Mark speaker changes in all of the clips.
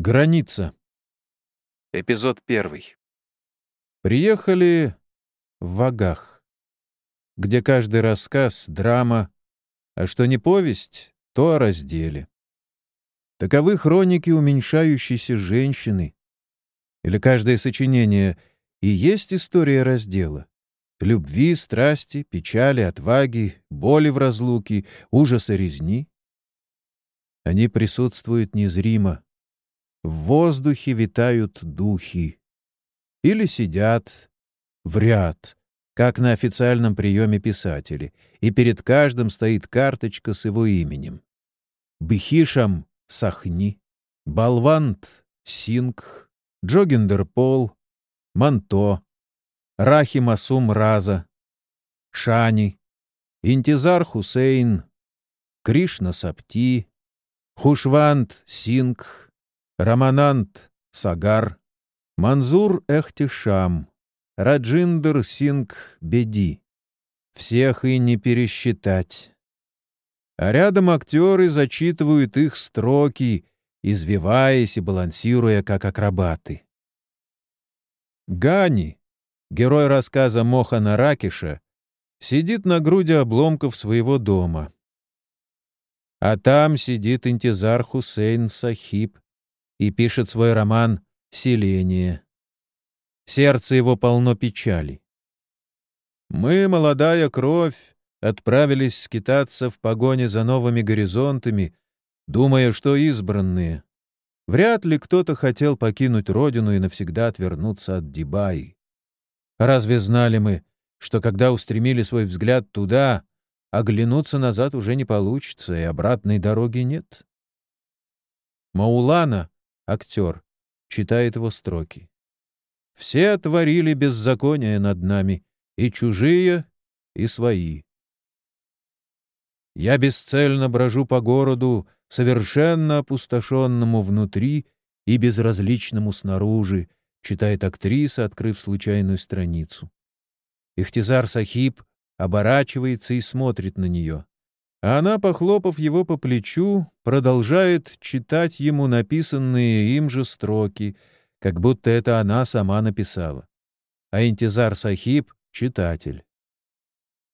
Speaker 1: Граница.
Speaker 2: Эпизод первый.
Speaker 1: Приехали в Вагах, где каждый рассказ — драма, а что не повесть, то о разделе. Таковы хроники уменьшающейся женщины. Или каждое сочинение и есть история раздела. Любви, страсти, печали, отваги, боли в разлуке, ужаса резни. Они присутствуют незримо — в воздухе витают духи. Или сидят в ряд, как на официальном приеме писателей, и перед каждым стоит карточка с его именем. Бхишам — Сахни, Балвант — Сингх, Джогиндер Пол, Манто, Рахи Масум Раза, Шани, Интизар Хусейн, Кришна Сапти, Хушвант Сингх, Раманант Сагар, Манзур Эхтишам, Раджиндер Синг Беди. Всех и не пересчитать. А рядом актеры зачитывают их строки, извиваясь и балансируя, как акробаты. Гани, герой рассказа Мохана Ракиша, сидит на груди обломков своего дома. А там сидит интизар Хусейн Сахиб, и пишет свой роман «Селение». Сердце его полно печали. Мы, молодая кровь, отправились скитаться в погоне за новыми горизонтами, думая, что избранные. Вряд ли кто-то хотел покинуть родину и навсегда отвернуться от Дибаи. Разве знали мы, что когда устремили свой взгляд туда, оглянуться назад уже не получится, и обратной дороги нет? Маулана актер, читает его строки. «Все творили беззаконие над нами, и чужие, и свои. Я бесцельно брожу по городу, совершенно опустошенному внутри и безразличному снаружи», читает актриса, открыв случайную страницу. Ихтизар Сахиб оборачивается и смотрит на нее. А она, похлопав его по плечу, продолжает читать ему написанные им же строки, как будто это она сама написала. А Интизар Сахиб — читатель.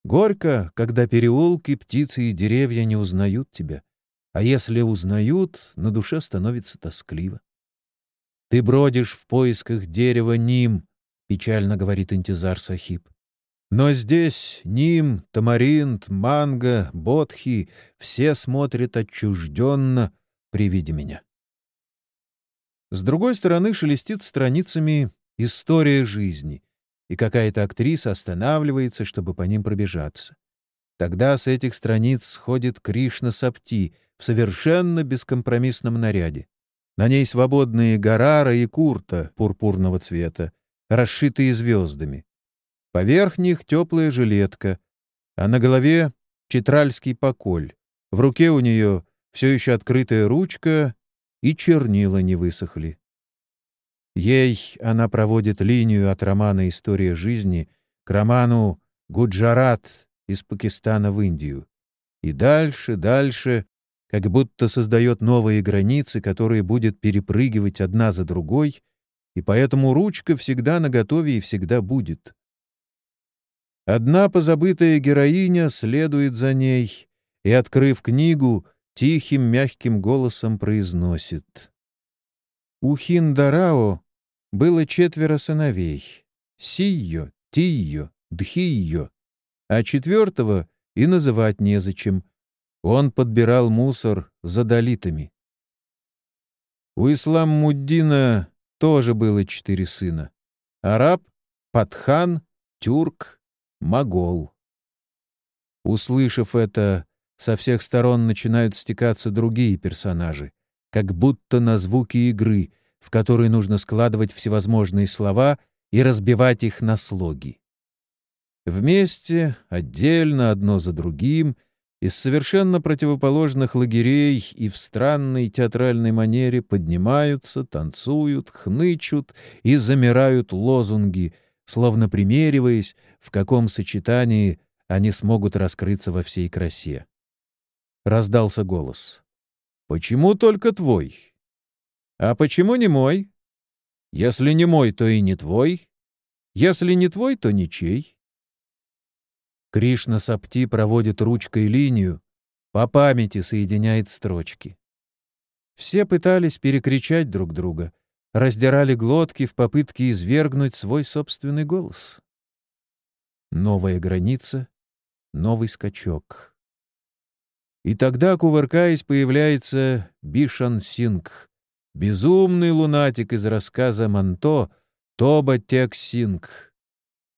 Speaker 1: Горько, когда переулки, птицы и деревья не узнают тебя, а если узнают, на душе становится тоскливо. Ты бродишь в поисках дерева Ним, — печально говорит Интизар Сахиб. Но здесь Ним, Тамаринт, Манго, Бодхи — все смотрят отчужденно при виде меня. С другой стороны шелестит страницами история жизни, и какая-то актриса останавливается, чтобы по ним пробежаться. Тогда с этих страниц сходит Кришна Сапти в совершенно бескомпромиссном наряде. На ней свободные гарара и курта пурпурного цвета, расшитые звездами. Поверх них теплая жилетка, а на голове читральский поколь. В руке у нее все еще открытая ручка, и чернила не высохли. Ей она проводит линию от романа «История жизни» к роману «Гуджарат» из Пакистана в Индию. И дальше, дальше, как будто создает новые границы, которые будет перепрыгивать одна за другой, и поэтому ручка всегда наготове и всегда будет. Одна позабытая героиня следует за ней и, открыв книгу, тихим мягким голосом произносит. У Хиндарао было четверо сыновей — Сийо, Тийо, Дхийо, а четвертого и называть незачем. Он подбирал мусор за долитами. У Ислам-Муддина тоже было четыре сына — араб, патхан, тюрк Могол. Услышав это, со всех сторон начинают стекаться другие персонажи, как будто на звуки игры, в которой нужно складывать всевозможные слова и разбивать их на слоги. Вместе, отдельно, одно за другим, из совершенно противоположных лагерей и в странной театральной манере поднимаются, танцуют, хнычут и замирают лозунги — словно примериваясь, в каком сочетании они смогут раскрыться во всей красе. Раздался голос. «Почему только твой?» А почему не мой? Если не мой, то и не твой. Если не твой, то ничей. Кришна Сапти проводит ручкой линию, по памяти соединяет строчки. Все пытались перекричать друг друга, раздирали глотки в попытке извергнуть свой собственный голос. Новая граница, новый скачок. И тогда, кувыркаясь, появляется Бишан Сингх, безумный лунатик из рассказа Манто Тоба Тек Сингх.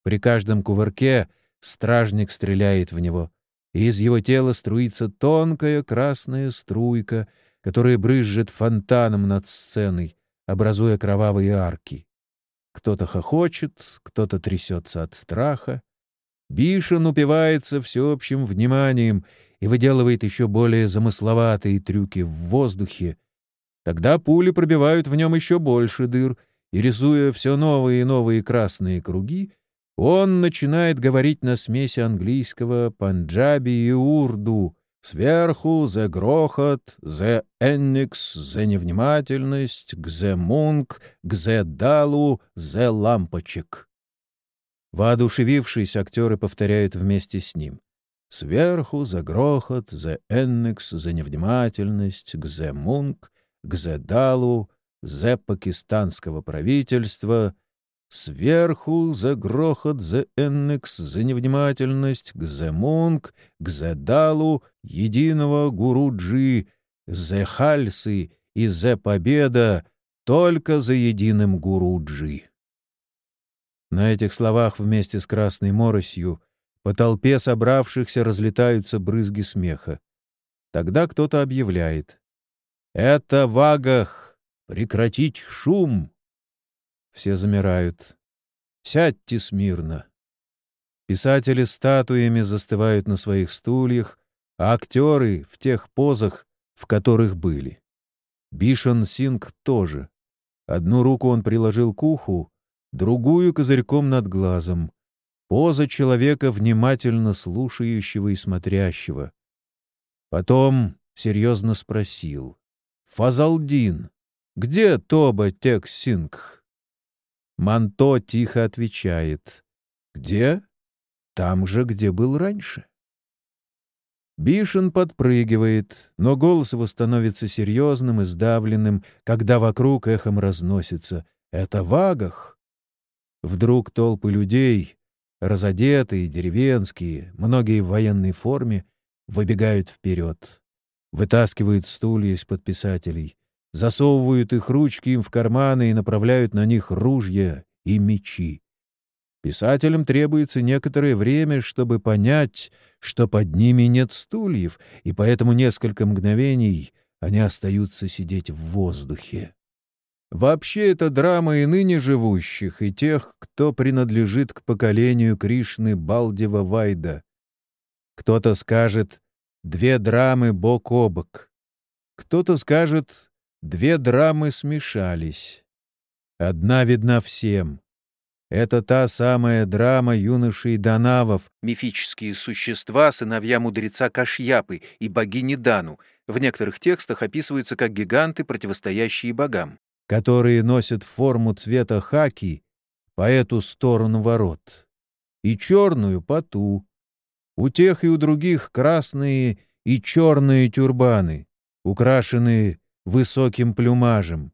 Speaker 1: При каждом кувырке стражник стреляет в него, и из его тела струится тонкая красная струйка, которая брызжет фонтаном над сценой, образуя кровавые арки. Кто-то хохочет, кто-то трясется от страха. Бишен упивается всеобщим вниманием и выделывает еще более замысловатые трюки в воздухе. Тогда пули пробивают в нем еще больше дыр, и, рисуя все новые и новые красные круги, он начинает говорить на смеси английского, панджаби и урду. Сверху «зе грохот», «зе энникс», «зе невнимательность», «гзе мунк», «гзе далу», «зе лампочек». Воодушевившись, актеры повторяют вместе с ним. Сверху «за грохот», «зе энникс», «зе невнимательность», «гзе мунк», «гзе далу», «зе пакистанского правительства», Сверху за грохот, за эннекс, за невнимательность, к зе мунк, к зе далу, единого гуруджи, зе хальсы и зе победа, только за единым гуруджи. На этих словах вместе с красной моросью по толпе собравшихся разлетаются брызги смеха. Тогда кто-то объявляет. «Это Вагах! Прекратить шум!» Все замирают. «Сядьте смирно!» Писатели статуями застывают на своих стульях, а актеры — в тех позах, в которых были. Бишан Синг тоже. Одну руку он приложил к уху, другую — козырьком над глазом. Поза человека, внимательно слушающего и смотрящего. Потом серьезно спросил. «Фазалдин, где Тоба Тек Сингх?» Манто тихо отвечает. «Где? Там же, где был раньше». Бишен подпрыгивает, но голос его становится серьезным и сдавленным, когда вокруг эхом разносится «Это Вагах!». Вдруг толпы людей, разодетые, деревенские, многие в военной форме, выбегают вперед, вытаскивают стулья из-под писателей, засовывают их ручки им в карманы и направляют на них ружья и мечи. Писателям требуется некоторое время, чтобы понять, что под ними нет стульев, и поэтому несколько мгновений они остаются сидеть в воздухе. Вообще это драма и ныне живущих, и тех, кто принадлежит к поколению Кришны Балдева Вайда. Кто-то скажет «две драмы бок о бок». Кто-то скажет Две драмы смешались. Одна видна всем. Это та самая драма юношей Данавов, мифические существа, сыновья мудреца Кашьяпы и богини Дану, в некоторых текстах описываются как гиганты, противостоящие богам, которые носят форму цвета хаки по эту сторону ворот и черную по ту. У тех и у других красные и черные тюрбаны, украшенные высоким плюмажем,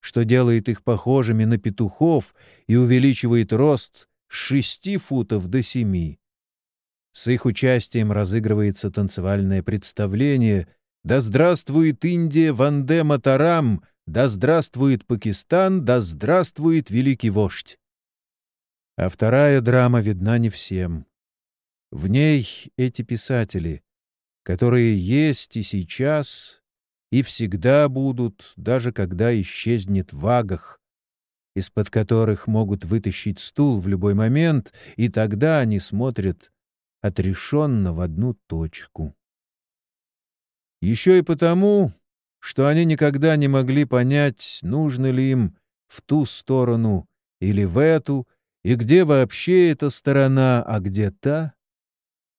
Speaker 1: что делает их похожими на петухов и увеличивает рост с шести футов до семи. С их участием разыгрывается танцевальное представление «Да здравствует Индия, Ванде Матарам! Да здравствует Пакистан! Да здравствует великий вождь!» А вторая драма видна не всем. В ней эти писатели, которые есть и сейчас, и всегда будут, даже когда исчезнет вагах, из-под которых могут вытащить стул в любой момент, и тогда они смотрят отрешенно в одну точку. Еще и потому, что они никогда не могли понять, нужно ли им в ту сторону или в эту, и где вообще эта сторона, а где та.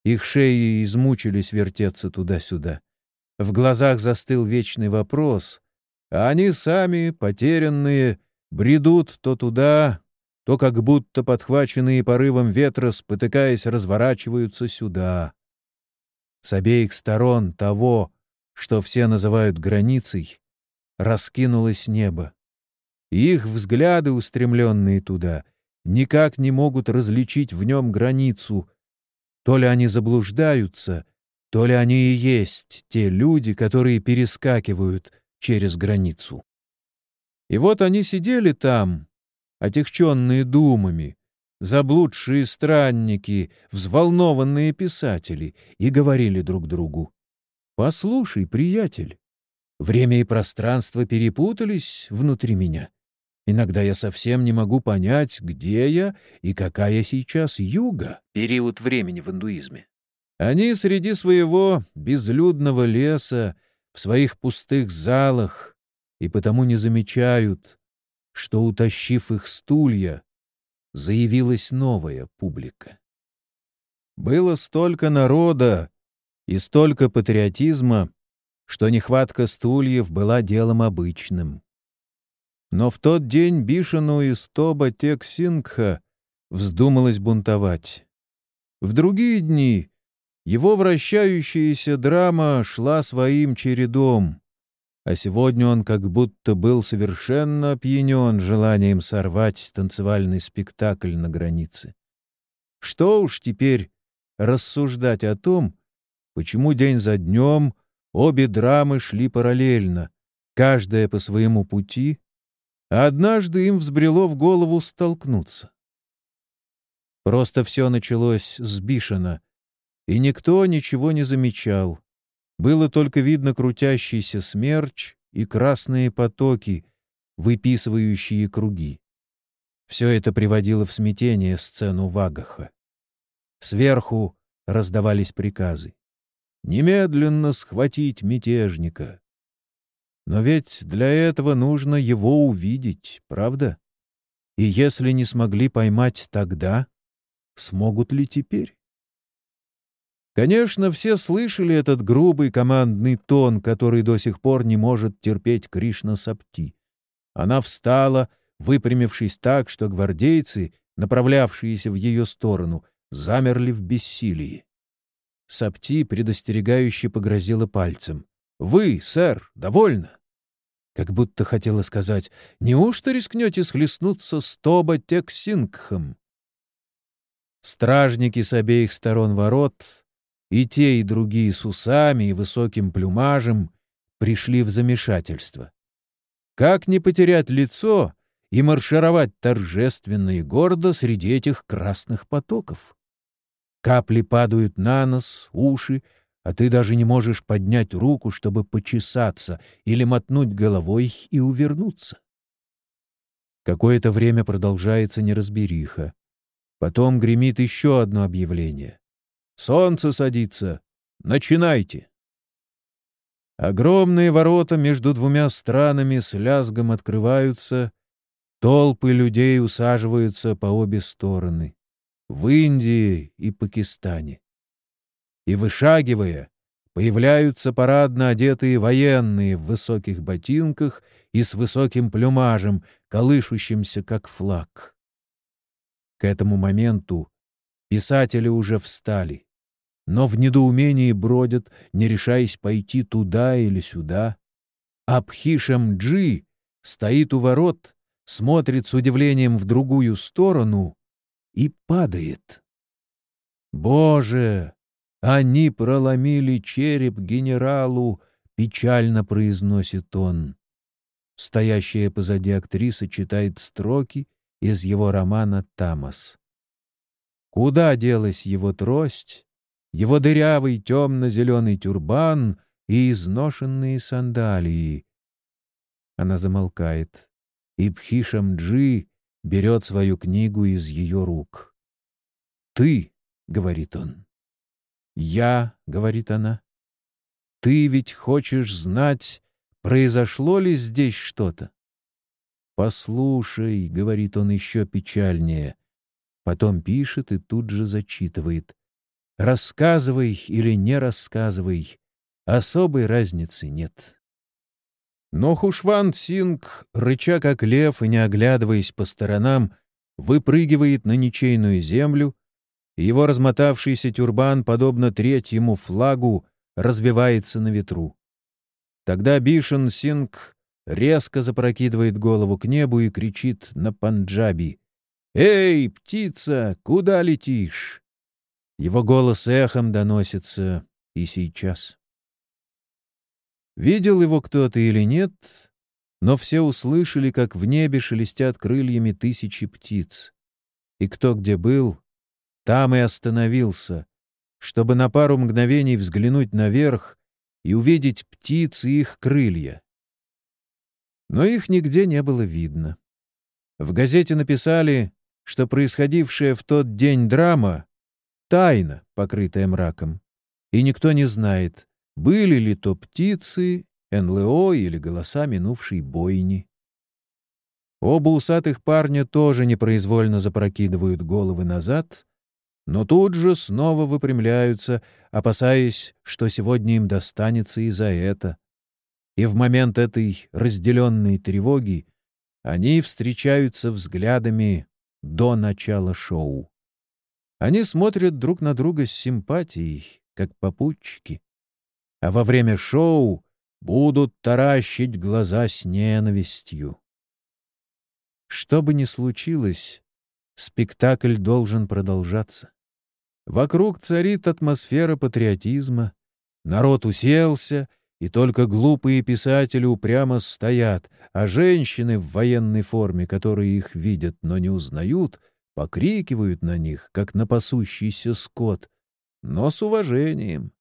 Speaker 1: Их шеи измучились вертеться туда-сюда. В глазах застыл вечный вопрос, а они сами, потерянные, бредут то туда, то как будто подхваченные порывом ветра, спотыкаясь, разворачиваются сюда. С обеих сторон того, что все называют границей, раскинулось небо. И их взгляды, устремленные туда, никак не могут различить в нем границу. То ли они заблуждаются, то ли они и есть те люди, которые перескакивают через границу. И вот они сидели там, отягченные думами, заблудшие странники, взволнованные писатели, и говорили друг другу. «Послушай, приятель, время и пространство перепутались внутри меня. Иногда я совсем не могу понять, где я и какая сейчас юга».
Speaker 2: Период времени в индуизме.
Speaker 1: Они среди своего безлюдного леса, в своих пустых залах, и потому не замечают, что, утащив их стулья, заявилась новая публика. Было столько народа и столько патриотизма, что нехватка стульев была делом обычным. Но в тот день Бишину из Тоба Тексингха вздумалось бунтовать. В другие дни его вращающаяся драма шла своим чередом, а сегодня он как будто был совершенно опьянен желанием сорвать танцевальный спектакль на границе. Что уж теперь рассуждать о том, почему день за днем обе драмы шли параллельно, каждая по своему пути, а однажды им взбрело в голову столкнуться. Просто все началось с Бишена, и никто ничего не замечал. Было только видно крутящийся смерч и красные потоки, выписывающие круги. Все это приводило в смятение сцену Вагаха. Сверху раздавались приказы. «Немедленно схватить мятежника!» Но ведь для этого нужно его увидеть, правда? И если не смогли поймать тогда, смогут ли теперь? Конечно, все слышали этот грубый командный тон, который до сих пор не может терпеть Кришна Сапти. Она встала, выпрямившись так, что гвардейцы, направлявшиеся в ее сторону, замерли в бессилии. Сапти предостерегающе погрозила пальцем. «Вы, сэр, довольно!» Как будто хотела сказать, «Неужто рискнете схлестнуться с Тоба Тексингхом?» Стражники с обеих сторон ворот и те, и другие с усами и высоким плюмажем пришли в замешательство. Как не потерять лицо и маршировать торжественно и гордо среди этих красных потоков? Капли падают на нос, уши, а ты даже не можешь поднять руку, чтобы почесаться или мотнуть головой и увернуться. Какое-то время продолжается неразбериха. Потом гремит еще одно объявление. Солнце садится. Начинайте!» Огромные ворота между двумя странами с лязгом открываются, толпы людей усаживаются по обе стороны — в Индии и Пакистане. И, вышагивая, появляются парадно одетые военные в высоких ботинках и с высоким плюмажем, колышущимся как флаг. К этому моменту писатели уже встали но в недоумении бродят, не решаясь пойти туда или сюда. Абхишам Джи стоит у ворот, смотрит с удивлением в другую сторону и падает. «Боже! Они проломили череп генералу!» — печально произносит он. Стоящая позади актриса читает строки из его романа «Тамас». Куда делась его трость? Его дырявый темно-зеленый тюрбан и изношенные сандалии. Она замолкает, и Пхишамджи берет свою книгу из ее рук. «Ты», — говорит он. «Я», — говорит она. «Ты ведь хочешь знать, произошло ли здесь что-то?» «Послушай», — говорит он еще печальнее. Потом пишет и тут же зачитывает. Рассказывай или не рассказывай, особой разницы нет. Но Хушван Синг, рыча как лев и не оглядываясь по сторонам, выпрыгивает на ничейную землю, его размотавшийся тюрбан, подобно третьему флагу, развивается на ветру. Тогда Бишен Синг резко запрокидывает голову к небу и кричит на панджаби. «Эй, птица, куда летишь?» Его голос эхом доносится и сейчас. Видел его кто-то или нет, но все услышали, как в небе шелестят крыльями тысячи птиц. И кто где был, там и остановился, чтобы на пару мгновений взглянуть наверх и увидеть птиц и их крылья. Но их нигде не было видно. В газете написали, что происходившая в тот день драма — тайна, покрытая мраком, и никто не знает, были ли то птицы, НЛО или голоса минувшей бойни. Оба усатых парня тоже непроизвольно запрокидывают головы назад но тут же снова выпрямляются, опасаясь, что сегодня им достанется и за это. И в момент этой разделенной тревоги они встречаются взглядами до начала шоу. Они смотрят друг на друга с симпатией, как попутчики. А во время шоу будут таращить глаза с ненавистью. Что бы ни случилось, спектакль должен продолжаться. Вокруг царит атмосфера патриотизма. Народ уселся, и только глупые писатели упрямо стоят, а женщины в военной форме, которые их видят, но не узнают, покрикивают на них, как на пасущийся скот, но с уважением,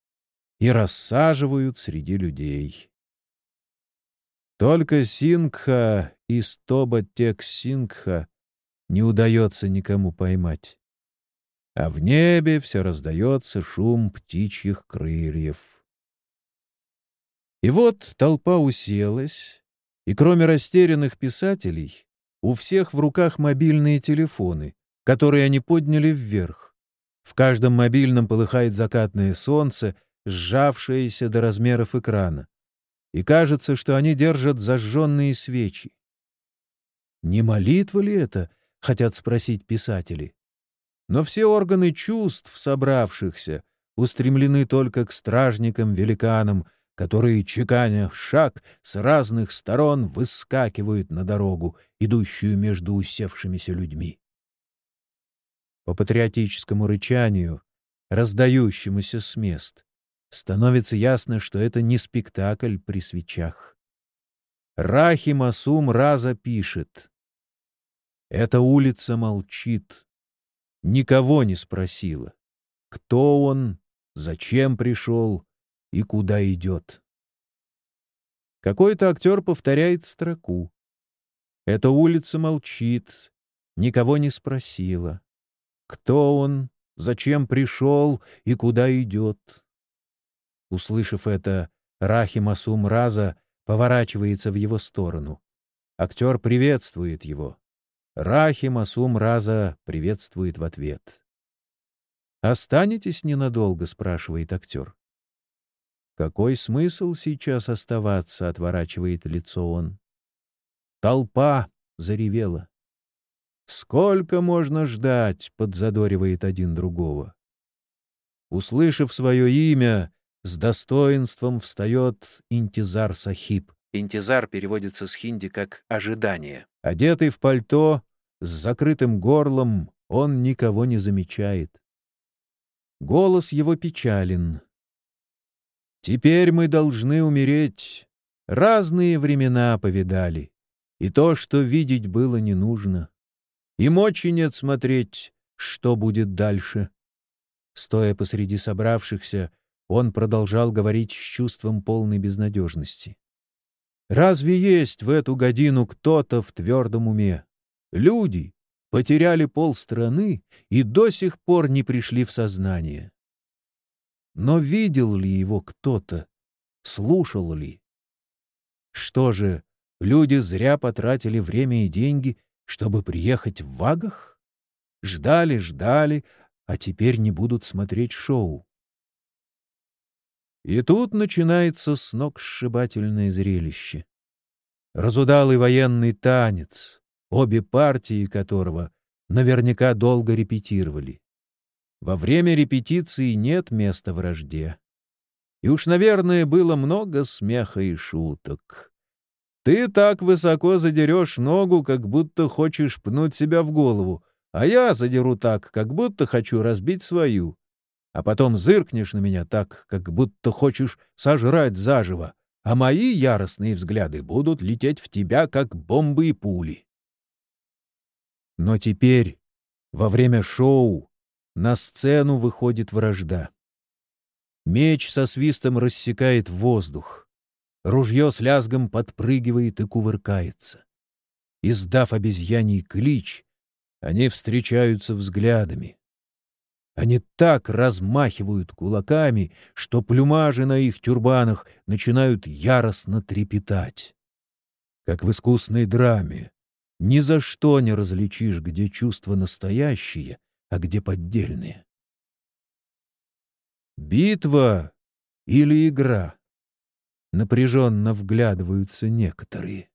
Speaker 1: и рассаживают среди людей. Только Сингха и Стоба-Тек Сингха не удается никому поймать а в небе все раздается шум птичьих крыльев. И вот толпа уселась, и кроме растерянных писателей, у всех в руках мобильные телефоны, которые они подняли вверх. В каждом мобильном полыхает закатное солнце, сжавшееся до размеров экрана. И кажется, что они держат зажженные свечи. Не молитва ли это, хотят спросить писатели? Но все органы чувств собравшихся устремлены только к стражникам-великанам, которые, чеканя шаг, с разных сторон выскакивают на дорогу, идущую между усевшимися людьми. По патриотическому рычанию, раздающемуся с мест, становится ясно, что это не спектакль при свечах. Рахи Масум Раза пишет. «Эта улица молчит, никого не спросила, кто он, зачем пришел и куда идет. Какой-то актер повторяет строку. Эта улица молчит, никого не спросила. Кто он, зачем пришел и куда идет? Услышав это, Рахи Масум Раза поворачивается в его сторону. Актер приветствует его. Рахи Масум Раза приветствует в ответ. «Останетесь ненадолго?» — спрашивает актер. «Какой смысл сейчас оставаться?» — отворачивает лицо он. Толпа заревела. «Сколько можно ждать?» — подзадоривает один другого. Услышав свое имя, с достоинством встает Интизар Сахиб.
Speaker 2: Интизар переводится с хинди как «ожидание».
Speaker 1: Одетый в пальто, с закрытым горлом, он никого не замечает. Голос его печален. «Теперь мы должны умереть. Разные времена повидали, и то, что видеть было не нужно. И мочи нет смотреть, что будет дальше». Стоя посреди собравшихся, он продолжал говорить с чувством полной безнадежности. Разве есть в эту годину кто-то в твердом уме? Люди потеряли полстраны и до сих пор не пришли в сознание. Но видел ли его кто-то? Слушал ли? Что же, люди зря потратили время и деньги, чтобы приехать в Вагах? Ждали, ждали, а теперь не будут смотреть шоу. И тут начинается сногсшибательное зрелище. разудалый военный танец, обе партии которого наверняка долго репетировали. Во время репетиции нет места вражде. И уж, наверное, было много смеха и шуток. Ты так высоко задерешь ногу, как будто хочешь пнуть себя в голову, а я задеру так, как будто хочу разбить свою. А потом зыркнешь на меня так, как будто хочешь сожрать заживо, а мои яростные взгляды будут лететь в тебя, как бомбы и пули. Но теперь, во время шоу, на сцену выходит вражда. Меч со свистом рассекает воздух. Ружье с лязгом подпрыгивает и кувыркается. Издав обезьяний клич, они встречаются взглядами. Они так размахивают кулаками, что плюмажи на их тюрбанах начинают яростно трепетать. Как в искусной драме, ни за что не различишь, где чувства настоящие, а где поддельные. Битва или игра? Напряженно вглядываются некоторые.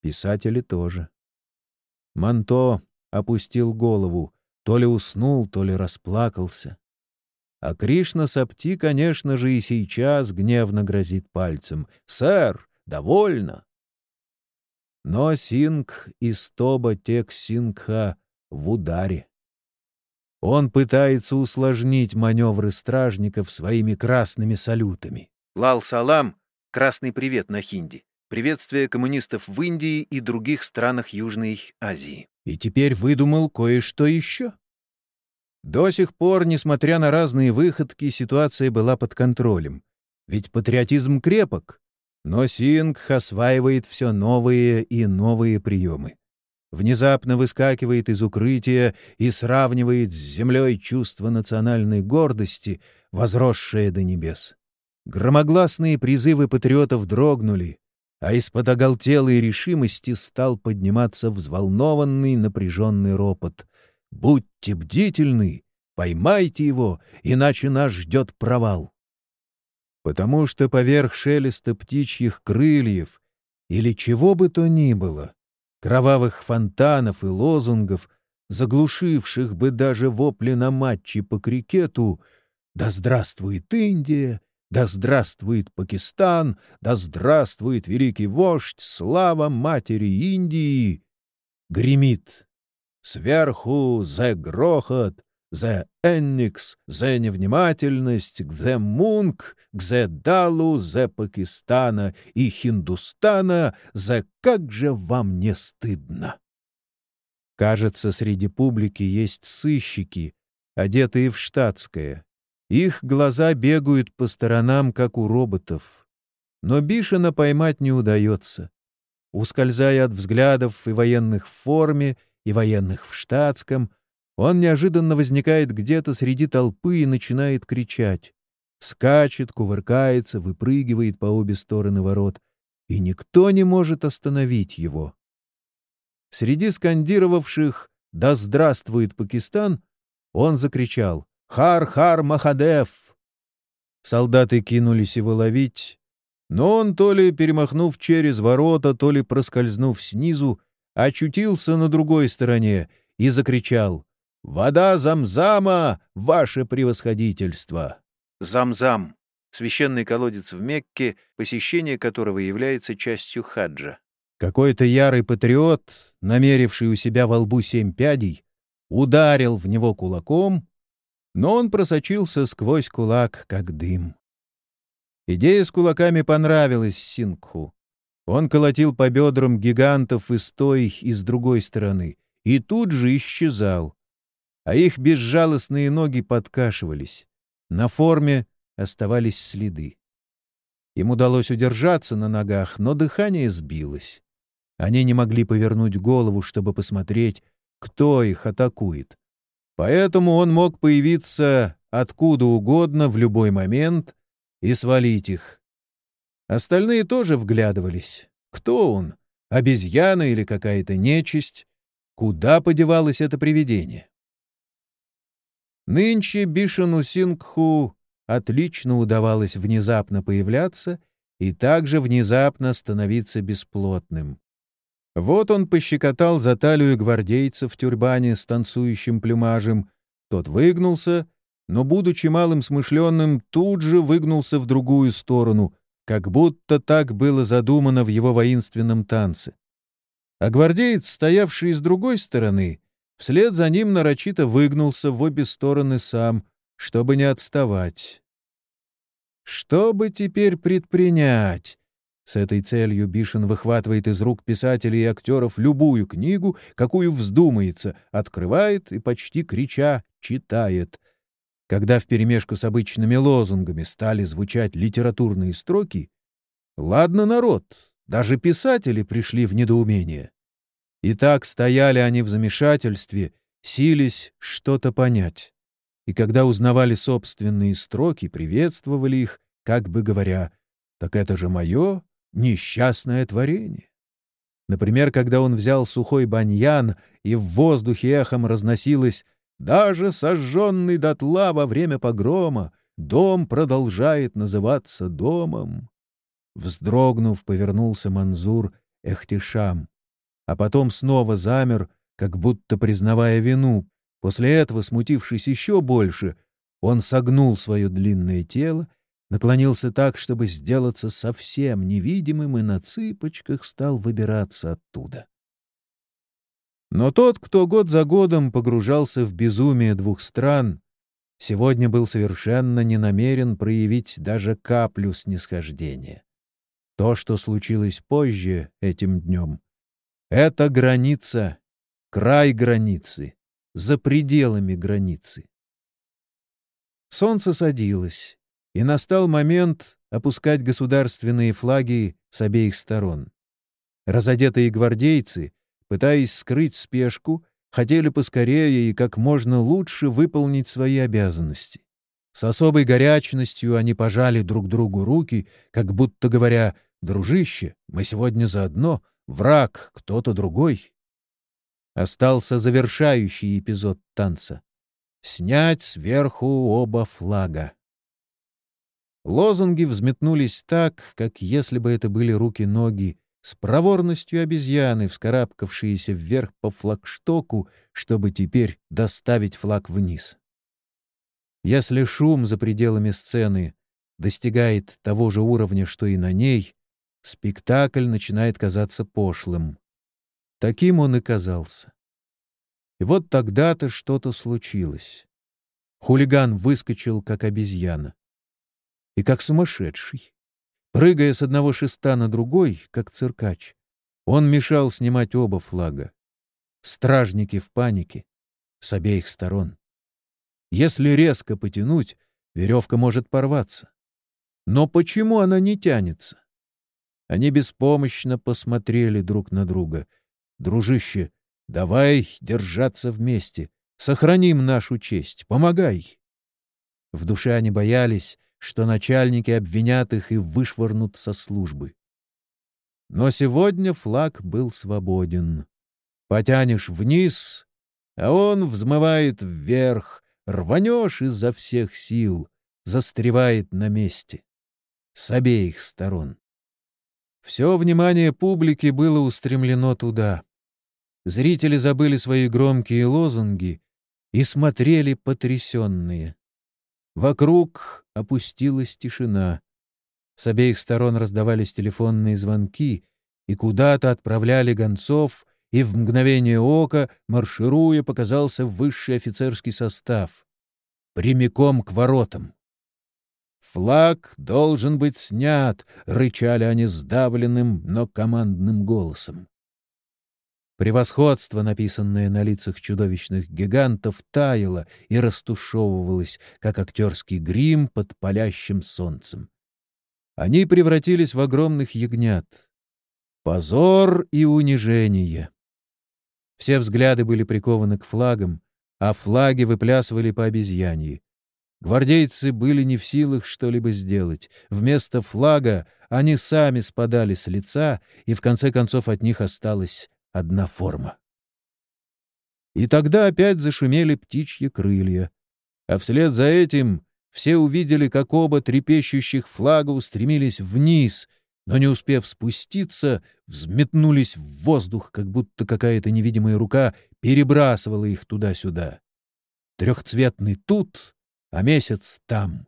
Speaker 1: Писатели тоже. Манто опустил голову, то ли уснул, то ли расплакался. А Кришна Сапти, конечно же, и сейчас гневно грозит пальцем. «Сэр, довольно!» Но Сингх и Стоба Тек Сингха в ударе. Он пытается усложнить маневры стражников своими красными салютами.
Speaker 2: Лал-салам — красный привет на хинди. Приветствие коммунистов в Индии и других странах Южной Азии.
Speaker 1: И теперь выдумал кое-что еще. До сих пор, несмотря на разные выходки, ситуация была под контролем. Ведь патриотизм крепок. Но Сингх осваивает все новые и новые приемы. Внезапно выскакивает из укрытия и сравнивает с землей чувство национальной гордости, возросшее до небес. Громогласные призывы патриотов дрогнули, а из-под оголтелой решимости стал подниматься взволнованный напряженный ропот. «Будьте бдительны! Поймайте его, иначе нас ждет провал!» Потому что поверх шелеста птичьих крыльев или чего бы то ни было, кровавых фонтанов и лозунгов, заглушивших бы даже вопли на матче по крикету «Да здравствует Индия! Да здравствует Пакистан! Да здравствует великий вождь! Слава матери Индии!» Гремит. Сверху за грохот, за энникс, за невнимательность, гзе мунк, гзе далу, за Пакистана и Хиндустана, за как же вам не стыдно. Кажется, среди публики есть сыщики, одетые в штатское, их глаза бегают по сторонам, как у роботов. Но Бишена поймать не удается. Ускользая от взглядов и военных в форме, и военных в штатском, он неожиданно возникает где-то среди толпы и начинает кричать. Скачет, кувыркается, выпрыгивает по обе стороны ворот, и никто не может остановить его. Среди скандировавших «Да здравствует Пакистан!» он закричал Хар-хар Махадев!» Солдаты кинулись его ловить, но он, то ли перемахнув через ворота, то ли проскользнув снизу, очутился на другой стороне и закричал «Вода Замзама, ваше превосходительство!»
Speaker 2: Замзам — священный колодец в Мекке, посещение которого является частью хаджа.
Speaker 1: Какой-то ярый патриот, намеривший у себя во лбу семь пядей, ударил в него кулаком, но он просочился сквозь кулак, как дым. Идея с кулаками понравилась Сингху. Он колотил по бедрам гигантов и той, и с другой стороны, и тут же исчезал. А их безжалостные ноги подкашивались. На форме оставались следы. Им удалось удержаться на ногах, но дыхание сбилось. Они не могли повернуть голову, чтобы посмотреть, кто их атакует. Поэтому он мог появиться откуда угодно в любой момент и свалить их. Остальные тоже вглядывались. Кто он? Обезьяна или какая-то нечисть? Куда подевалось это привидение? Нынче Бишану Сингху отлично удавалось внезапно появляться и также внезапно становиться бесплотным. Вот он пощекотал за талию гвардейца в тюрбане с танцующим плюмажем. Тот выгнулся, но, будучи малым смышленным, тут же выгнулся в другую сторону, как будто так было задумано в его воинственном танце. А гвардеец, стоявший с другой стороны, вслед за ним нарочито выгнулся в обе стороны сам, чтобы не отставать. Что бы теперь предпринять? С этой целью Бишин выхватывает из рук писателей и актеров любую книгу, какую вздумается, открывает и почти крича читает. Когда вперемешку с обычными лозунгами стали звучать литературные строки, ладно народ, даже писатели пришли в недоумение. И так стояли они в замешательстве, сились что-то понять. И когда узнавали собственные строки, приветствовали их, как бы говоря, «Так это же мое, несчастное творение. Например, когда он взял сухой баньян, и в воздухе эхом разносилось «Даже сожженный дотла во время погрома, дом продолжает называться домом». Вздрогнув, повернулся Манзур Эхтишам, а потом снова замер, как будто признавая вину. После этого, смутившись еще больше, он согнул свое длинное тело наклонился так, чтобы сделаться совсем невидимым, и на цыпочках стал выбираться оттуда. Но тот, кто год за годом погружался в безумие двух стран, сегодня был совершенно не намерен проявить даже каплю снисхождения. То, что случилось позже этим днем, — это граница, край границы, за пределами границы. Солнце садилось, и настал момент опускать государственные флаги с обеих сторон. Разодетые гвардейцы, пытаясь скрыть спешку, хотели поскорее и как можно лучше выполнить свои обязанности. С особой горячностью они пожали друг другу руки, как будто говоря «Дружище, мы сегодня заодно, враг кто-то другой». Остался завершающий эпизод танца — снять сверху оба флага. Лозунги взметнулись так, как если бы это были руки-ноги, с проворностью обезьяны, вскарабкавшиеся вверх по флагштоку, чтобы теперь доставить флаг вниз. Если шум за пределами сцены достигает того же уровня, что и на ней, спектакль начинает казаться пошлым. Таким он и казался. И вот тогда-то что-то случилось. Хулиган выскочил, как обезьяна и как сумасшедший. Прыгая с одного шеста на другой, как циркач, он мешал снимать оба флага. Стражники в панике с обеих сторон. Если резко потянуть, веревка может порваться. Но почему она не тянется? Они беспомощно посмотрели друг на друга. «Дружище, давай держаться вместе. Сохраним нашу честь. Помогай!» В душе они боялись, что начальники обвинят их и вышвырнут со службы. Но сегодня флаг был свободен. Потянешь вниз, а он взмывает вверх, рванешь изо всех сил, застревает на месте. С обеих сторон. Все внимание публики было устремлено туда. Зрители забыли свои громкие лозунги и смотрели потрясенные. Вокруг опустилась тишина. С обеих сторон раздавались телефонные звонки, и куда-то отправляли гонцов, и в мгновение ока, маршируя, показался высший офицерский состав. Прямиком к воротам. «Флаг должен быть снят!» — рычали они сдавленным, но командным голосом. Превосходство, написанное на лицах чудовищных гигантов, таяло и растушевывалось, как актерский грим под палящим солнцем. Они превратились в огромных ягнят. Позор и унижение. Все взгляды были прикованы к флагам, а флаги выплясывали по обезьяньи. Гвардейцы были не в силах что-либо сделать. Вместо флага они сами спадали с лица, и в конце концов от них осталось одна форма. И тогда опять зашумели птичьи крылья, а вслед за этим все увидели, как оба трепещущих флага устремились вниз, но, не успев спуститься, взметнулись в воздух, как будто какая-то невидимая рука перебрасывала их туда-сюда. Трехцветный тут, а месяц там.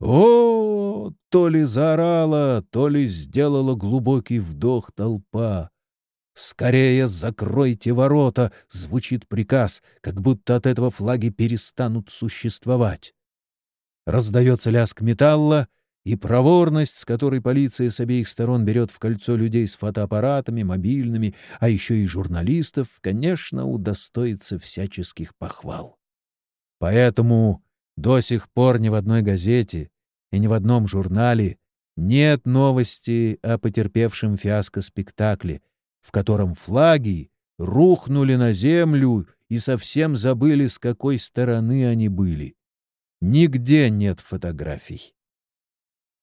Speaker 1: О, то ли заорала, то ли сделала глубокий вдох толпа. «Скорее закройте ворота!» — звучит приказ, как будто от этого флаги перестанут существовать. Раздается лязг металла, и проворность, с которой полиция с обеих сторон берет в кольцо людей с фотоаппаратами, мобильными, а еще и журналистов, конечно, удостоится всяческих похвал. Поэтому до сих пор ни в одной газете и ни в одном журнале нет новости о потерпевшем фиаско спектакле, в котором флаги рухнули на землю и совсем забыли, с какой стороны они были. Нигде нет фотографий.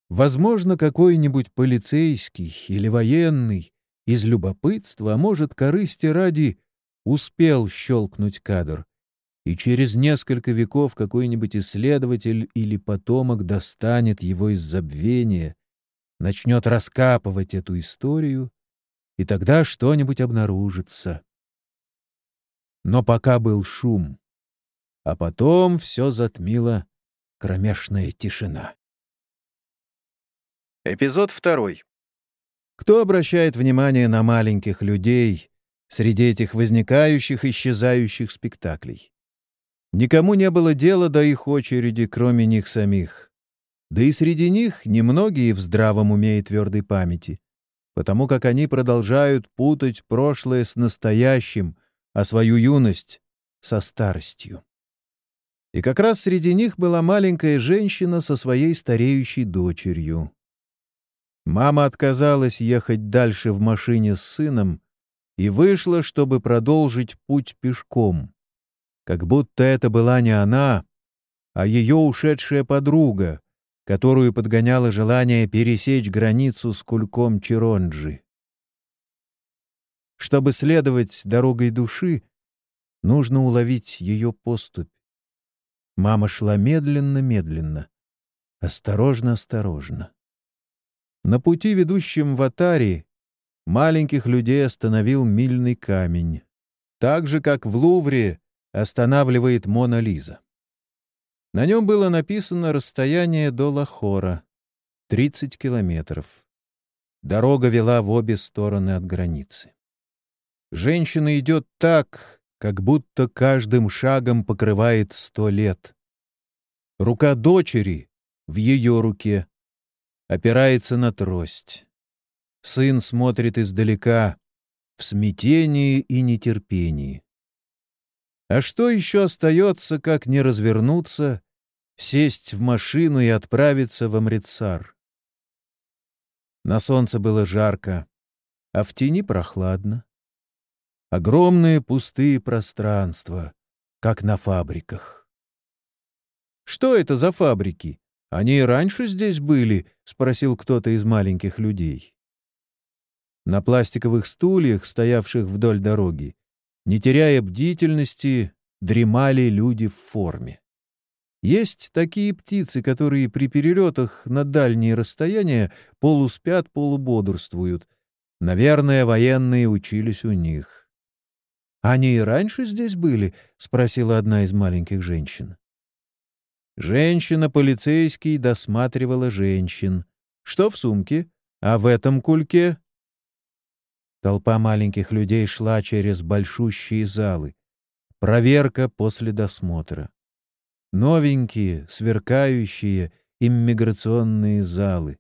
Speaker 1: Возможно, какой-нибудь полицейский или военный из любопытства, а может, корысти ради, успел щелкнуть кадр, и через несколько веков какой-нибудь исследователь или потомок достанет его из забвения, начнет раскапывать эту историю, и тогда что-нибудь обнаружится. Но пока был шум, а потом все затмила кромешная тишина.
Speaker 2: Эпизод второй.
Speaker 1: Кто обращает внимание на маленьких людей среди этих возникающих, исчезающих спектаклей? Никому не было дела до их очереди, кроме них самих. Да и среди них немногие в здравом уме и твердой памяти, потому как они продолжают путать прошлое с настоящим, а свою юность — со старостью. И как раз среди них была маленькая женщина со своей стареющей дочерью. Мама отказалась ехать дальше в машине с сыном и вышла, чтобы продолжить путь пешком. Как будто это была не она, а ее ушедшая подруга, которую подгоняло желание пересечь границу с кульком Чиронджи. Чтобы следовать дорогой души, нужно уловить ее поступь. Мама шла медленно-медленно, осторожно-осторожно. На пути, ведущем в Атари, маленьких людей остановил мильный камень. Так же, как в Лувре останавливает Мона Лиза. На нем было написано расстояние до Лахора — 30 километров. Дорога вела в обе стороны от границы. Женщина идет так, как будто каждым шагом покрывает сто лет. Рука дочери в ее руке опирается на трость. Сын смотрит издалека, в смятении и нетерпении. А что еще остается, как не развернуться, сесть в машину и отправиться в Амрицар? На солнце было жарко, а в тени прохладно. Огромные пустые пространства, как на фабриках. «Что это за фабрики? Они и раньше здесь были?» — спросил кто-то из маленьких людей. На пластиковых стульях, стоявших вдоль дороги, не теряя бдительности, дремали люди в форме. Есть такие птицы, которые при перелетах на дальние расстояния полуспят, полубодрствуют. Наверное, военные учились у них. «Они и раньше здесь были?» — спросила одна из маленьких женщин. Женщина-полицейский досматривала женщин. «Что в сумке? А в этом кульке?» Толпа маленьких людей шла через большущие залы. Проверка после досмотра. Новенькие, сверкающие иммиграционные залы.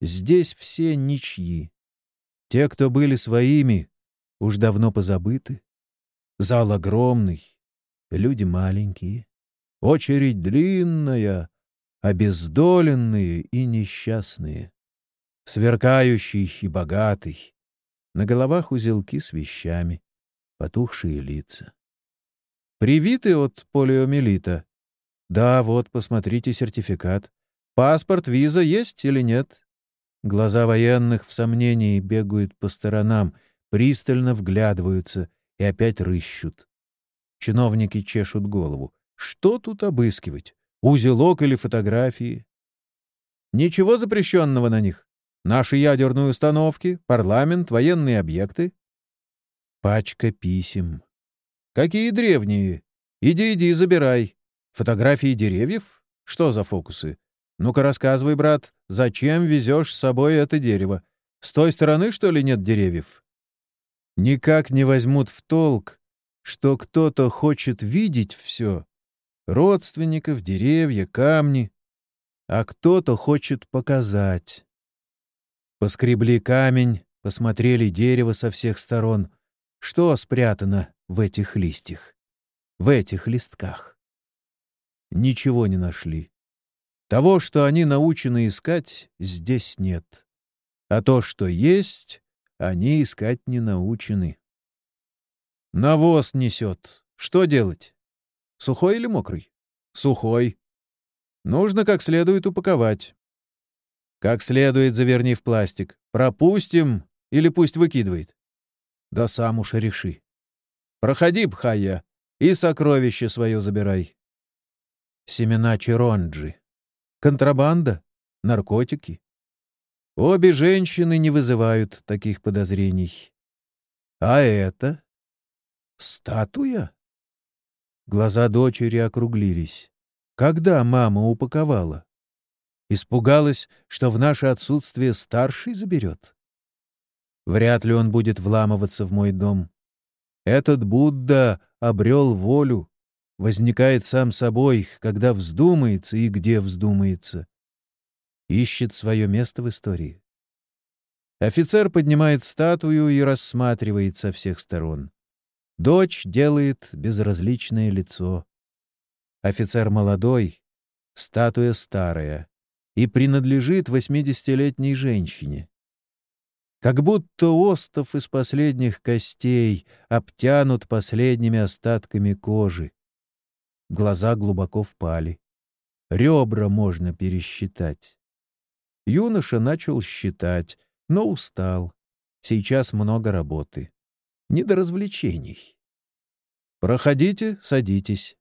Speaker 1: Здесь все ничьи. Те, кто были своими, уж давно позабыты. Зал огромный, люди маленькие, очередь длинная, обездоленные и несчастные, сверкающий и богатый, на головах узелки с вещами, потухшие лица. Привиты от полиомиелита. Да, вот, посмотрите сертификат. Паспорт, виза есть или нет? Глаза военных в сомнении бегают по сторонам, пристально вглядываются — и опять рыщут. Чиновники чешут голову. Что тут обыскивать? узелок или фотографии. Ничего запрещенного на них. Наши ядерные установки, парламент, военные объекты. Пачка писем. Какие древние? Иди, иди, забирай. Фотографии деревьев? Что за фокусы? Ну-ка рассказывай, брат, зачем везешь с собой это дерево? С той стороны, что ли, нет деревьев? Никак не возьмут в толк, что кто-то хочет видеть все. Родственников, деревья, камни. А кто-то хочет показать. Поскребли камень, посмотрели дерево со всех сторон. Что спрятано в этих листьях? В этих листках? Ничего не нашли. Того, что они научены искать, здесь нет. А то, что есть, они искать не научены. Навоз несет. Что делать? Сухой или мокрый? Сухой. Нужно как следует упаковать. Как следует заверни в пластик. Пропустим или пусть выкидывает. Да сам уж реши. Проходи, Бхая, и сокровище свое забирай. Семена Черонджи. Контрабанда? Наркотики? Обе женщины не вызывают таких подозрений. А это? Статуя? Глаза дочери округлились. Когда мама упаковала? Испугалась, что в наше отсутствие старший заберет. Вряд ли он будет вламываться в мой дом. Этот Будда обрел волю, возникает сам собой, когда вздумается и где вздумается. Ищет свое место в истории. Офицер поднимает статую и рассматривает со всех сторон. Дочь делает безразличное лицо. Офицер молодой, статуя старая и принадлежит восьмидесятилетней женщине. Как будто остов из последних костей обтянут последними остатками кожи. Глаза глубоко впали. Ребра можно пересчитать. Юноша начал считать, но устал. Сейчас много работы. Не до развлечений. «Проходите, садитесь».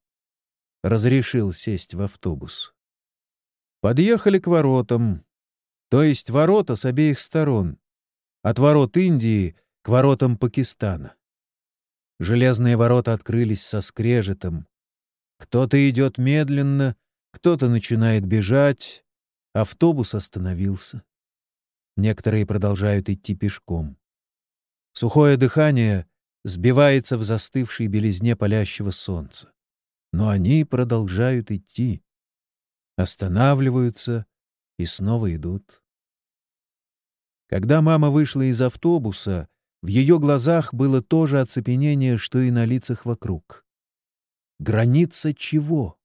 Speaker 1: Разрешил сесть в автобус. Подъехали к воротам, то есть ворота с обеих сторон, от ворот Индии к воротам Пакистана. Железные ворота открылись со скрежетом. Кто-то идет медленно, кто-то начинает бежать. Автобус остановился. Некоторые продолжают идти пешком. Сухое дыхание сбивается в застывшей белизне палящего солнца. Но они продолжают идти останавливаются и снова идут. Когда мама вышла из автобуса, в ее глазах было то же оцепенение, что и на лицах вокруг. Граница чего?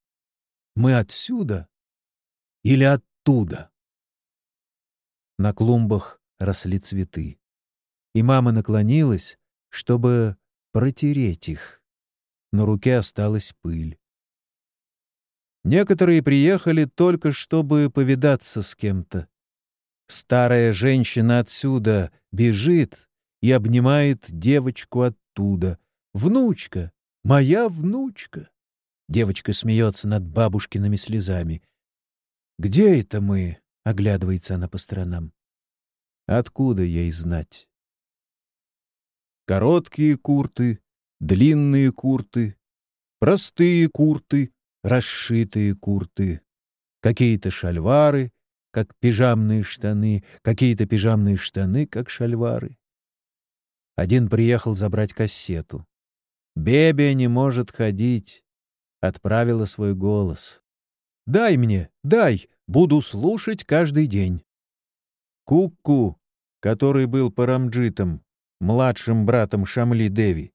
Speaker 1: Мы отсюда или оттуда? На клумбах росли цветы, и мама наклонилась, чтобы протереть их. На руке осталась пыль. Некоторые приехали только чтобы повидаться с кем-то. Старая женщина отсюда бежит и обнимает девочку оттуда. «Внучка! Моя внучка!» Девочка смеется над бабушкиными слезами. «Где это мы?» — оглядывается она по сторонам. «Откуда ей знать?» Короткие курты, длинные курты, простые курты, расшитые курты, какие-то шальвары, как пижамные штаны, какие-то пижамные штаны, как шальвары. Один приехал забрать кассету. «Бебе не может ходить», — отправила свой голос. «Дай мне, дай, буду слушать каждый день». Кукку, который был парамджитом, младшим братом Шамли Деви,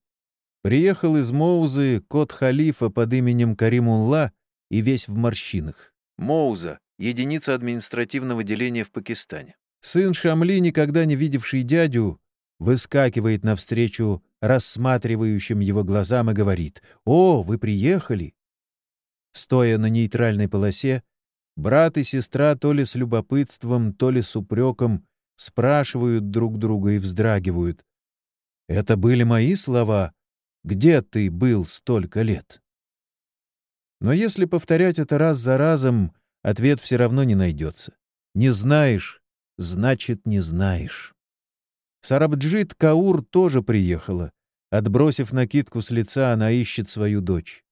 Speaker 1: Приехал из Моузы кот халифа под именем Каримулла и весь в морщинах.
Speaker 2: Моуза — единица административного деления в Пакистане.
Speaker 1: Сын Шамли, никогда не видевший дядю, выскакивает навстречу рассматривающим его глазам и говорит «О, вы приехали!» Стоя на нейтральной полосе, брат и сестра то ли с любопытством, то ли с упреком спрашивают друг друга и вздрагивают. «Это были мои слова?» Где ты был столько лет? Но если повторять это раз за разом, ответ все равно не найдется. Не знаешь, значит, не знаешь. Сарабджит Каур тоже приехала. Отбросив накидку с лица, она ищет свою дочь.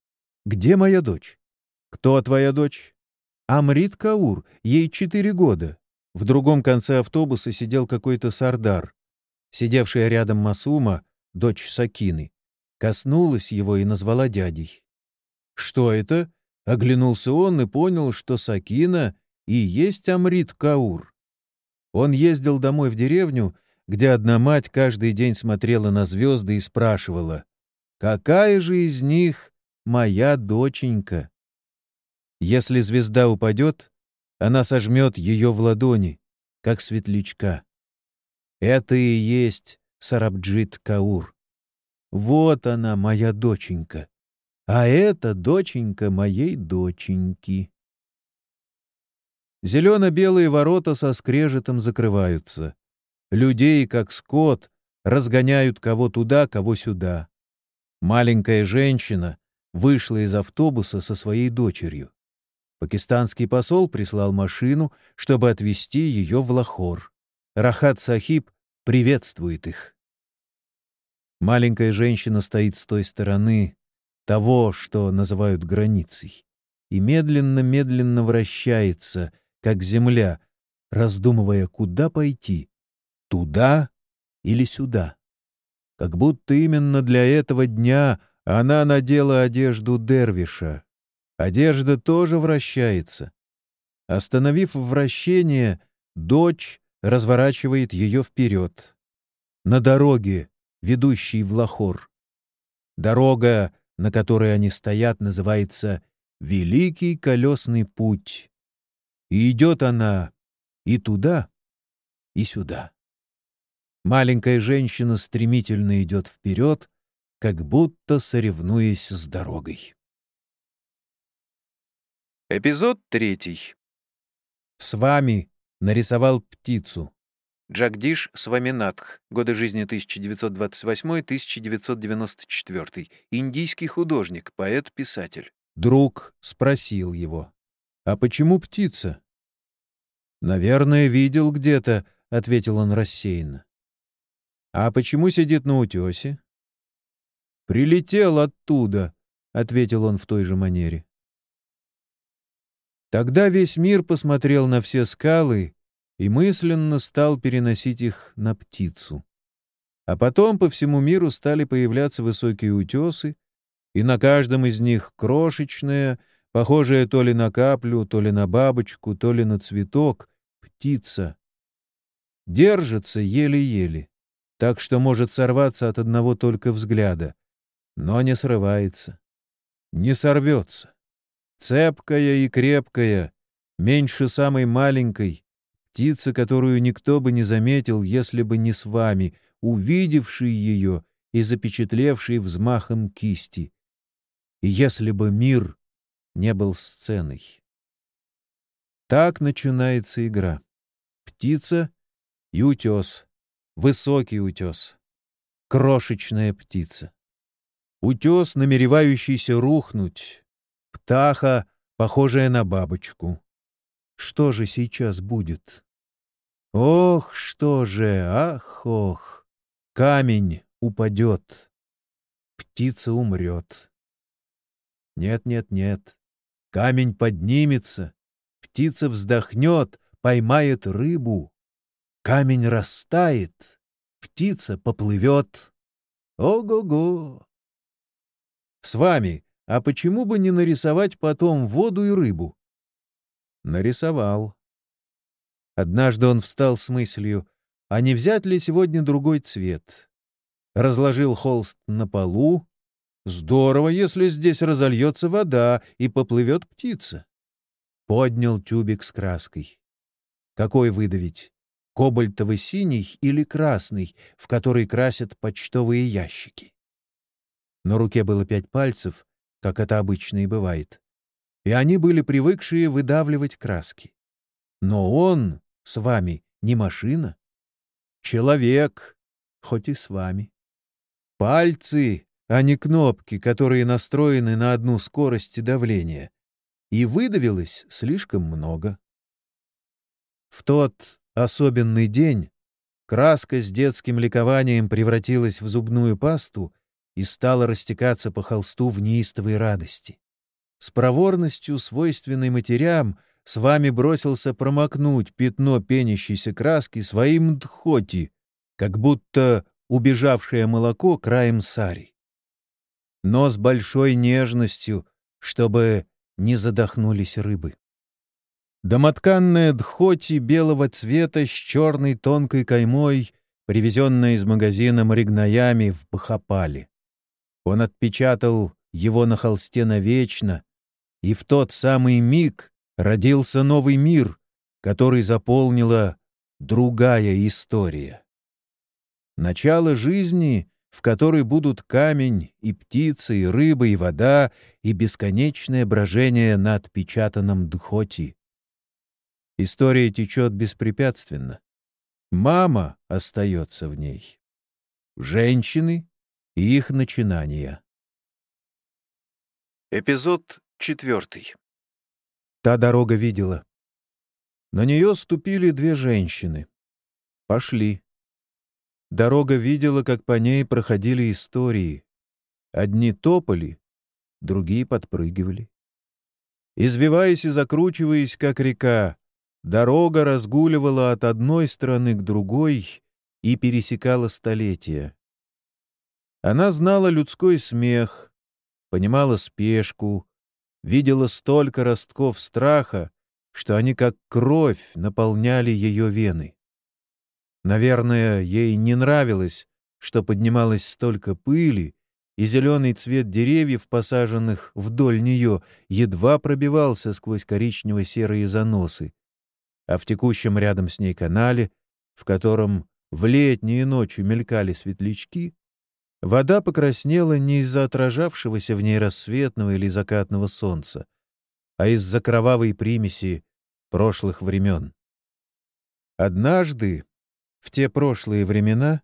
Speaker 1: «Где моя дочь?» «Кто твоя дочь?» «Амрит Каур, ей четыре года». В другом конце автобуса сидел какой-то сардар. Сидевшая рядом Масума, дочь Сакины, коснулась его и назвала дядей. «Что это?» — оглянулся он и понял, что Сакина и есть Амрит Каур. Он ездил домой в деревню, где одна мать каждый день смотрела на звезды и спрашивала, «Какая же из них моя доченька?» Если звезда упадет, она сожмет ее в ладони, как светлячка. Это и есть Сарабджит Каур. Вот она, моя доченька. А это доченька моей доченьки. Зелено-белые ворота со скрежетом закрываются. Людей, как скот, разгоняют кого туда, кого сюда. Маленькая женщина вышла из автобуса со своей дочерью. Пакистанский посол прислал машину, чтобы отвезти ее в Лахор. Рахат Сахиб приветствует их. Маленькая женщина стоит с той стороны того, что называют границей, и медленно-медленно вращается, как земля, раздумывая, куда пойти — туда или сюда. Как будто именно для этого дня она надела одежду дервиша, Одежда тоже вращается. Остановив вращение, дочь разворачивает ее вперед. На дороге, ведущей в Лахор. Дорога, на которой они стоят, называется «Великий колесный путь». И идет она и туда, и сюда. Маленькая женщина стремительно идет вперед, как будто соревнуясь с дорогой.
Speaker 2: Эпизод третий.
Speaker 1: С вами нарисовал птицу.
Speaker 2: Джагдиш Сваминатх. Годы жизни 1928-1994. Индийский художник, поэт-писатель.
Speaker 1: Друг спросил его. «А почему птица?» «Наверное, видел где-то», — ответил он рассеянно. «А почему сидит на утесе?» «Прилетел оттуда», — ответил он в той же манере. Тогда весь мир посмотрел на все скалы и мысленно стал переносить их на птицу. А потом по всему миру стали появляться высокие утесы, и на каждом из них крошечная, похожая то ли на каплю, то ли на бабочку, то ли на цветок, птица. Держится еле-еле, так что может сорваться от одного только взгляда, но не срывается, не сорвется. Цепкая и крепкая, меньше самой маленькой, птица, которую никто бы не заметил, если бы не с вами, увидевший ее и запечатлевший взмахом кисти. И если бы мир не был сценой. Так начинается игра. Птица и утес. Высокий утес. Крошечная птица. Утес, намеревающийся рухнуть, птаха, похожая на бабочку. Что же сейчас будет? Ох, что же, ах, ох! Камень упадет, птица умрет. Нет, нет, нет. Камень поднимется, птица вздохнет, поймает рыбу. Камень растает, птица поплывет. Ого-го! С вами а почему бы не нарисовать потом воду и рыбу? Нарисовал. Однажды он встал с мыслью, а не взять ли сегодня другой цвет? Разложил холст на полу. Здорово, если здесь разольется вода и поплывет птица. Поднял тюбик с краской. Какой выдавить? Кобальтовый синий или красный, в который красят почтовые ящики? На руке было пять пальцев, как это обычно и бывает. И они были привыкшие выдавливать краски. Но он с вами не машина. Человек, хоть и с вами. Пальцы, а не кнопки, которые настроены на одну скорость давления. И выдавилось слишком много. В тот особенный день краска с детским ликованием превратилась в зубную пасту и стала растекаться по холсту в неистовой радости. С проворностью, свойственной матерям, с вами бросился промокнуть пятно пенящейся краски своим дхоти, как будто убежавшее молоко краем сари. Но с большой нежностью, чтобы не задохнулись рыбы. Домотканная дхоти белого цвета с черной тонкой каймой, привезенная из магазина Маригнаями в Бахапале. Он отпечатал его на холсте навечно, и в тот самый миг родился новый мир, который заполнила другая история. Начало жизни, в которой будут камень и птицы, и рыба, и вода, и бесконечное брожение на отпечатанном дхоти. История течет беспрепятственно. Мама остается в ней. Женщины и их начинания.
Speaker 2: Эпизод четвертый.
Speaker 1: Та дорога видела. На нее ступили две женщины. Пошли. Дорога видела, как по ней проходили истории. Одни топали, другие подпрыгивали. Извиваясь и закручиваясь, как река, дорога разгуливала от одной стороны к другой и пересекала столетия. Она знала людской смех, понимала спешку, видела столько ростков страха, что они как кровь наполняли ее вены. Наверное, ей не нравилось, что поднималось столько пыли, и зеленый цвет деревьев, посаженных вдоль нее, едва пробивался сквозь коричнево-серые заносы. А в текущем рядом с ней канале, в котором в летние ночи мелькали светлячки, Вода покраснела не из-за отражавшегося в ней рассветного или закатного солнца, а из-за кровавой примеси прошлых времен. Однажды, в те прошлые времена,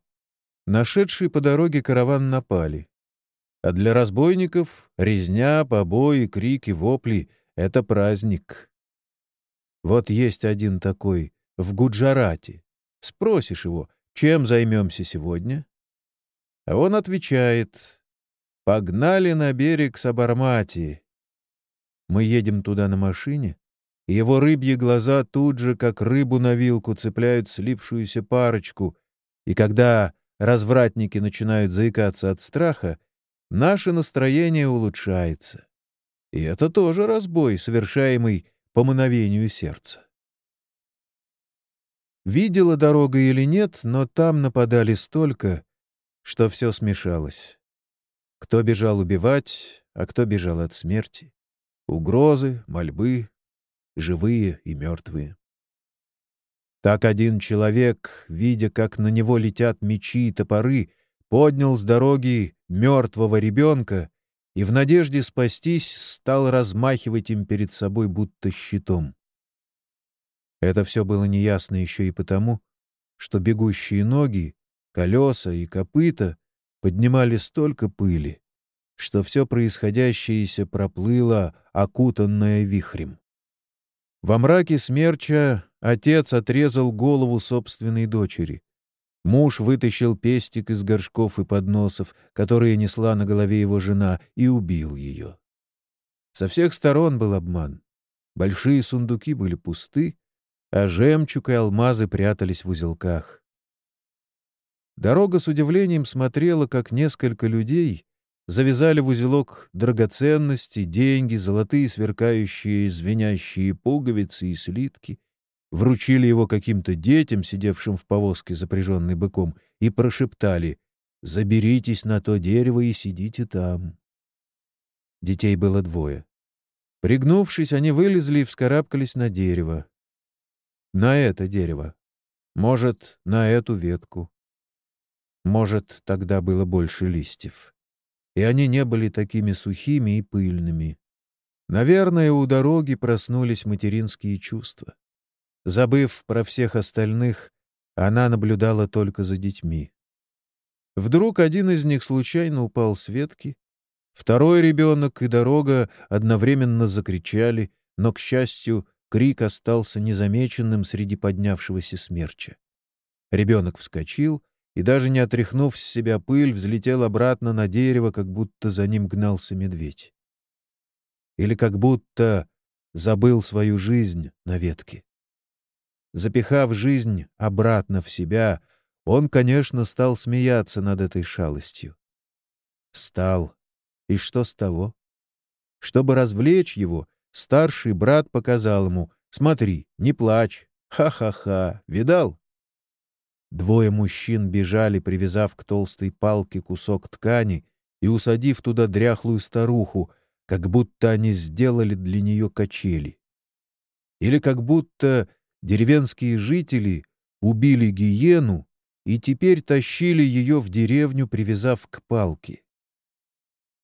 Speaker 1: нашедший по дороге караван напали. А для разбойников резня, побои, крики, вопли — это праздник. Вот есть один такой в Гуджарате. Спросишь его, чем займемся сегодня? А он отвечает, «Погнали на берег Сабармати». Мы едем туда на машине, его рыбьи глаза тут же, как рыбу на вилку, цепляют слипшуюся парочку, и когда развратники начинают заикаться от страха, наше настроение улучшается. И это тоже разбой, совершаемый по мановению сердца. Видела дорога или нет, но там нападали столько, что все смешалось. Кто бежал убивать, а кто бежал от смерти. Угрозы, мольбы, живые и мертвые. Так один человек, видя, как на него летят мечи и топоры, поднял с дороги мертвого ребенка и в надежде спастись стал размахивать им перед собой будто щитом. Это все было неясно еще и потому, что бегущие ноги колеса и копыта поднимали столько пыли, что все происходящееся проплыло, окутанное вихрем. Во мраке смерча отец отрезал голову собственной дочери. Муж вытащил пестик из горшков и подносов, которые несла на голове его жена, и убил ее. Со всех сторон был обман. Большие сундуки были пусты, а жемчуг и алмазы прятались в узелках. Дорога с удивлением смотрела, как несколько людей завязали в узелок драгоценности, деньги, золотые сверкающие, звенящие пуговицы и слитки, вручили его каким-то детям, сидевшим в повозке, запряженной быком, и прошептали «Заберитесь на то дерево и сидите там». Детей было двое. Пригнувшись, они вылезли и вскарабкались на дерево. На это дерево. Может, на эту ветку. Может, тогда было больше листьев. И они не были такими сухими и пыльными. Наверное, у дороги проснулись материнские чувства. Забыв про всех остальных, она наблюдала только за детьми. Вдруг один из них случайно упал с ветки, второй ребенок и дорога одновременно закричали, но, к счастью, крик остался незамеченным среди поднявшегося смерча. Ребенок вскочил и, даже не отряхнув с себя пыль, взлетел обратно на дерево, как будто за ним гнался медведь. Или как будто забыл свою жизнь на ветке. Запихав жизнь обратно в себя, он, конечно, стал смеяться над этой шалостью. Стал. И что с того? Чтобы развлечь его, старший брат показал ему «Смотри, не плачь! Ха-ха-ха! Видал?» Двое мужчин бежали, привязав к толстой палке кусок ткани и усадив туда дряхлую старуху, как будто они сделали для нее качели. Или как будто деревенские жители убили гиену и теперь тащили ее в деревню, привязав к палке.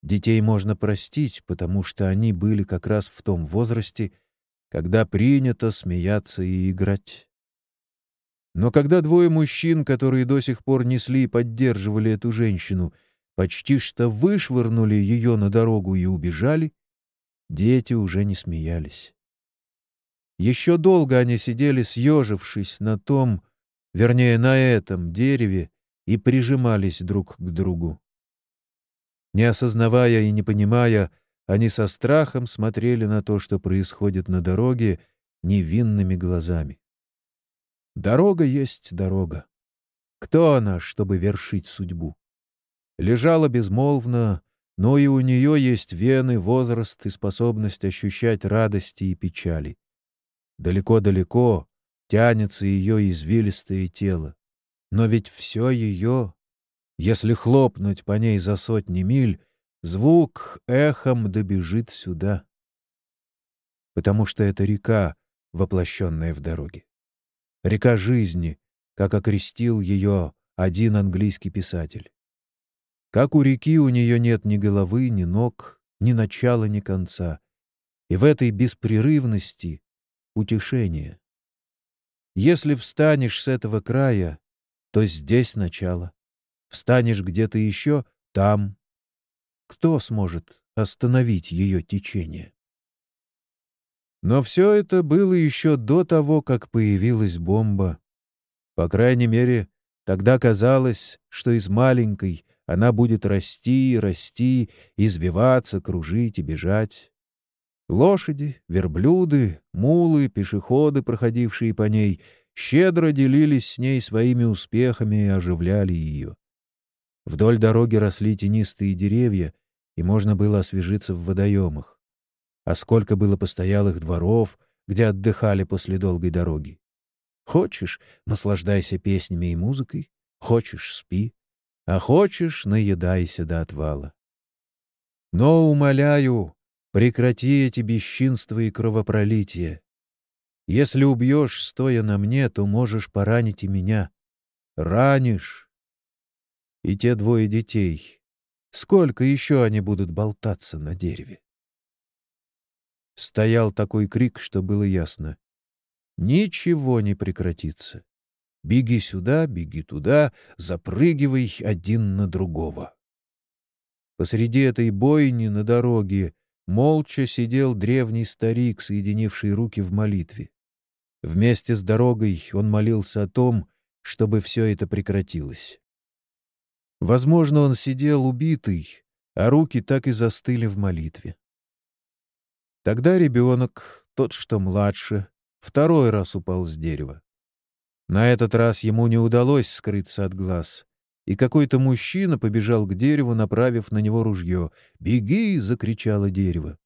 Speaker 1: Детей можно простить, потому что они были как раз в том возрасте, когда принято смеяться и играть. Но когда двое мужчин, которые до сих пор несли и поддерживали эту женщину, почти что вышвырнули ее на дорогу и убежали, дети уже не смеялись. Еще долго они сидели, съежившись на том, вернее, на этом дереве, и прижимались друг к другу. Не осознавая и не понимая, они со страхом смотрели на то, что происходит на дороге, невинными глазами. Дорога есть дорога. Кто она, чтобы вершить судьбу? лежала безмолвно, но и у нее есть вены, возраст и способность ощущать радости и печали. Далеко-далеко тянется ее извилистое тело. Но ведь все ее, если хлопнуть по ней за сотни миль, звук эхом добежит сюда. Потому что это река, воплощенная в дороге. Река жизни, как окрестил ее один английский писатель. Как у реки у нее нет ни головы, ни ног, ни начала, ни конца. И в этой беспрерывности — утешение. Если встанешь с этого края, то здесь начало. Встанешь где-то еще — там. Кто сможет остановить ее течение? Но все это было еще до того, как появилась бомба. По крайней мере, тогда казалось, что из маленькой, она будет расти, расти, избиваться, кружить и бежать. Лошади, верблюды, мулы, пешеходы, проходившие по ней, щедро делились с ней своими успехами и оживляли ее. Вдоль дороги росли тенистые деревья, и можно было освежиться в водоемах. А сколько было постоялых дворов, где отдыхали после долгой дороги. Хочешь — наслаждайся песнями и музыкой, хочешь — спи, а хочешь — наедайся до отвала. Но, умоляю, прекрати эти бесчинства и кровопролитие. Если убьешь, стоя на мне, то можешь поранить и меня. Ранишь. И те двое детей. Сколько еще они будут болтаться на дереве? Стоял такой крик, что было ясно. Ничего не прекратится. Беги сюда, беги туда, запрыгивай один на другого. Посреди этой бойни на дороге молча сидел древний старик, соединивший руки в молитве. Вместе с дорогой он молился о том, чтобы все это прекратилось. Возможно, он сидел убитый, а руки так и застыли в молитве. Тогда ребенок, тот, что младше, второй раз упал с дерева. На этот раз ему не удалось скрыться от глаз, и какой-то мужчина побежал к дереву, направив на него ружье. «Беги!» — закричало дерево.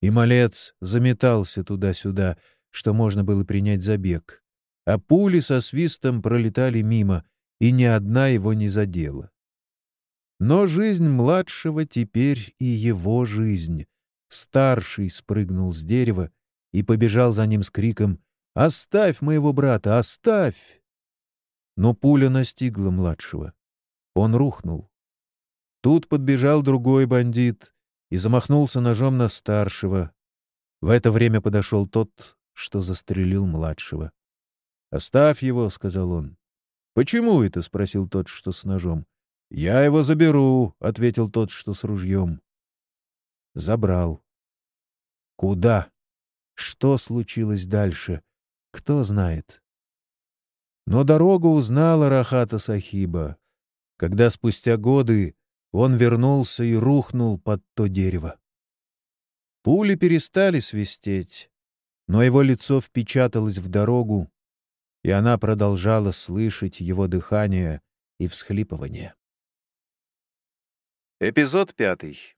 Speaker 1: И малец заметался туда-сюда, что можно было принять за бег. А пули со свистом пролетали мимо, и ни одна его не задела. Но жизнь младшего теперь и его жизнь. Старший спрыгнул с дерева и побежал за ним с криком Оставь моего брата, оставь!» Но пуля настигла младшего. Он рухнул. Тут подбежал другой бандит и замахнулся ножом на старшего. В это время подошел тот, что застрелил младшего. «Оставь его», — сказал он. «Почему это?» — спросил тот, что с ножом. «Я его заберу», — ответил тот, что с ружьем. Забрал. Куда? Что случилось дальше? Кто знает. Но дорогу узнала Рахата Сахиба, когда спустя годы он вернулся и рухнул под то дерево. Пули перестали свистеть, но его лицо впечаталось в дорогу, и она продолжала слышать его дыхание и всхлипывание.
Speaker 2: Эпизод пятый.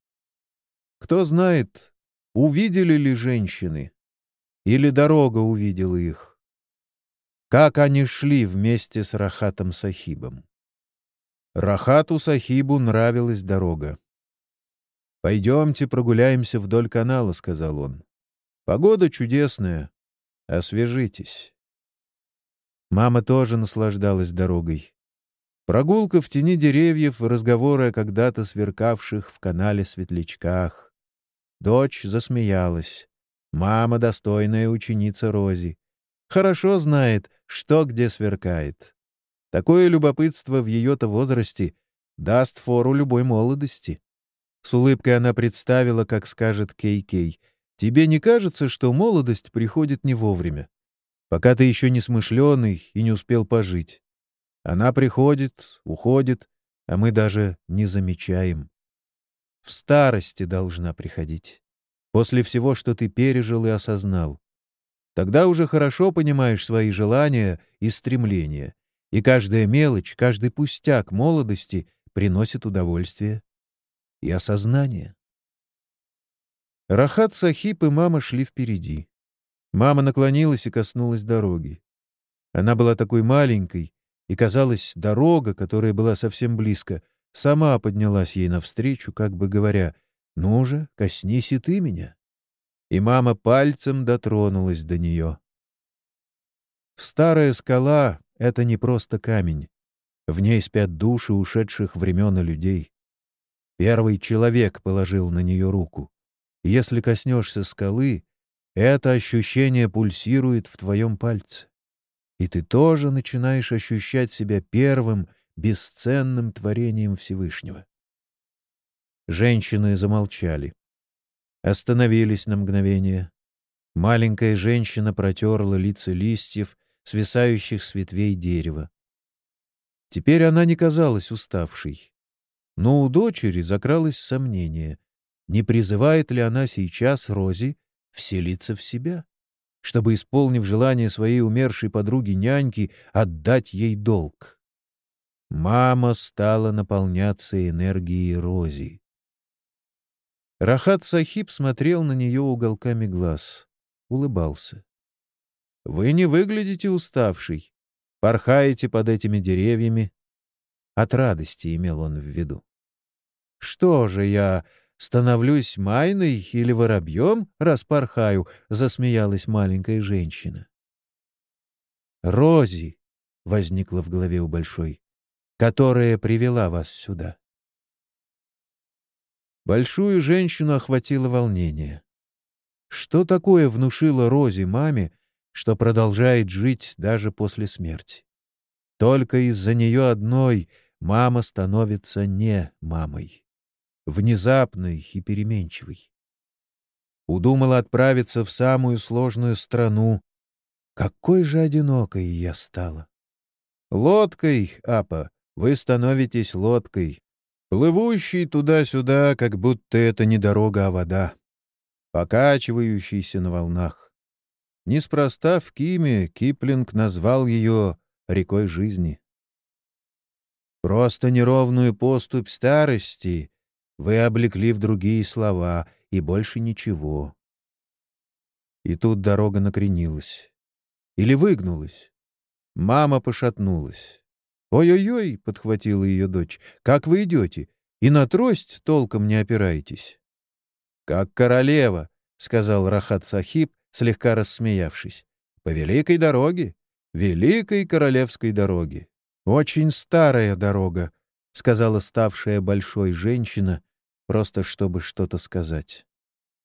Speaker 1: Кто знает, увидели ли женщины, или дорога увидела их. Как они шли вместе с Рахатом Сахибом. Рахату Сахибу нравилась дорога. «Пойдемте прогуляемся вдоль канала», — сказал он. «Погода чудесная. Освежитесь». Мама тоже наслаждалась дорогой. Прогулка в тени деревьев и разговоры о когда-то сверкавших в канале светлячках. Дочь засмеялась. Мама — достойная ученица Рози. Хорошо знает, что где сверкает. Такое любопытство в ее-то возрасте даст фору любой молодости. С улыбкой она представила, как скажет Кей-Кей. «Тебе не кажется, что молодость приходит не вовремя? Пока ты еще не смышленый и не успел пожить. Она приходит, уходит, а мы даже не замечаем. В старости должна приходить. После всего, что ты пережил и осознал. Тогда уже хорошо понимаешь свои желания и стремления, и каждая мелочь, каждый пустяк молодости приносит удовольствие и осознание. Рахат Сахип и мама шли впереди. Мама наклонилась и коснулась дороги. Она была такой маленькой, и, казалось, дорога, которая была совсем близко, сама поднялась ей навстречу, как бы говоря, «Ну же, коснись и ты меня». И мама пальцем дотронулась до нее. Старая скала — это не просто камень. В ней спят души ушедших времен и людей. Первый человек положил на нее руку. Если коснешься скалы, это ощущение пульсирует в твоем пальце. И ты тоже начинаешь ощущать себя первым, бесценным творением Всевышнего. Женщины замолчали. Остановились на мгновение. Маленькая женщина протерла лица листьев, свисающих с ветвей дерева. Теперь она не казалась уставшей. Но у дочери закралось сомнение, не призывает ли она сейчас Рози вселиться в себя, чтобы, исполнив желание своей умершей подруги-няньки, отдать ей долг. Мама стала наполняться энергией Рози. Рахат Сахиб смотрел на нее уголками глаз, улыбался. — Вы не выглядите уставшей, порхаете под этими деревьями, от радости имел он в виду. «Что же я, становлюсь майной или воробьем, распорхаю?» — засмеялась маленькая женщина. «Рози!» — возникла в голове у Большой, — «которая привела вас сюда». Большую женщину охватило волнение. Что такое внушило Рози маме, что продолжает жить даже после смерти? Только из-за нее одной мама становится не мамой. Внезапной и переменчивой. Удумала отправиться в самую сложную страну. Какой же одинокой я стала. Лодкой, Апа, вы становитесь лодкой, плывущей туда-сюда, как будто это не дорога, а вода, покачивающейся на волнах. Неспроста в Киме Киплинг назвал ее рекой жизни. Просто неровную поступь старости вы облекли в другие слова, и больше ничего. И тут дорога накренилась. Или выгнулась. Мама пошатнулась. «Ой-ой-ой!» — подхватила ее дочь. «Как вы идете? И на трость толком не опираетесь». «Как королева!» — сказал Рахат Сахиб, слегка рассмеявшись. «По великой дороге великой королевской дороги. «Очень старая дорога», — сказала ставшая большой женщина, просто чтобы что-то сказать.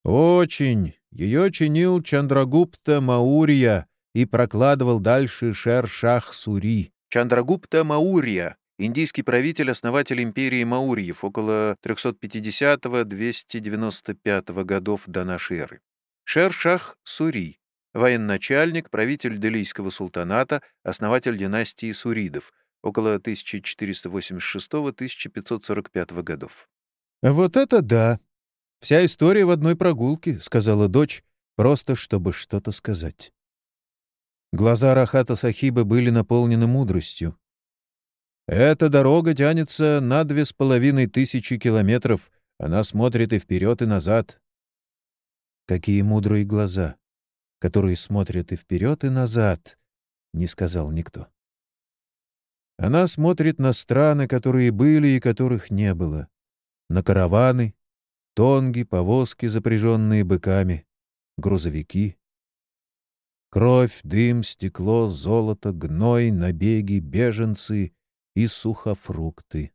Speaker 1: «Очень. Ее чинил Чандрагупта Маурия и прокладывал дальше Шер-Шах Сури».
Speaker 2: Чандрагупта Маурия, Индийский правитель, основатель империи Маурьев около 350-295 годов до нашей эры. Шер-Шах Сури, военачальник, правитель Делийского султаната, основатель династии Суридов, около 1486-1545 годов.
Speaker 1: «Вот это да! Вся история в одной прогулке», — сказала дочь, просто чтобы что-то сказать. Глаза Рахата Сахиба были наполнены мудростью. «Эта дорога тянется на две с половиной тысячи километров. Она смотрит и вперед, и назад». «Какие мудрые глаза, которые смотрят и вперед, и назад», — не сказал никто. Она смотрит на страны, которые были и которых не было, на караваны, тонги, повозки, запряженные быками, грузовики. Кровь, дым, стекло, золото, гной, набеги, беженцы и сухофрукты.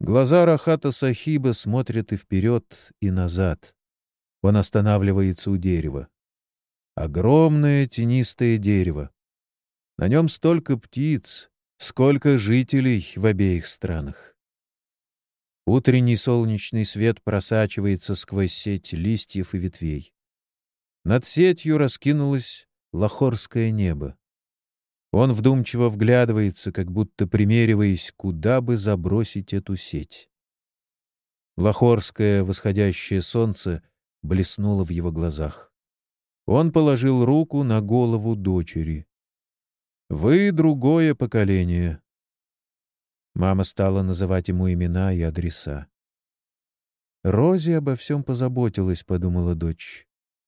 Speaker 1: Глаза Рахата Сахиба смотрят и вперед, и назад. Он останавливается у дерева. Огромное тенистое дерево. На нем столько птиц, сколько жителей в обеих странах. Утренний солнечный свет просачивается сквозь сеть листьев и ветвей. Над сетью раскинулось лахорское небо. Он вдумчиво вглядывается, как будто примериваясь, куда бы забросить эту сеть. Лахорское восходящее солнце блеснуло в его глазах. Он положил руку на голову дочери. Вы другое поколение. Мама стала называть ему имена и адреса. Рози обо всем позаботилась, подумала дочь,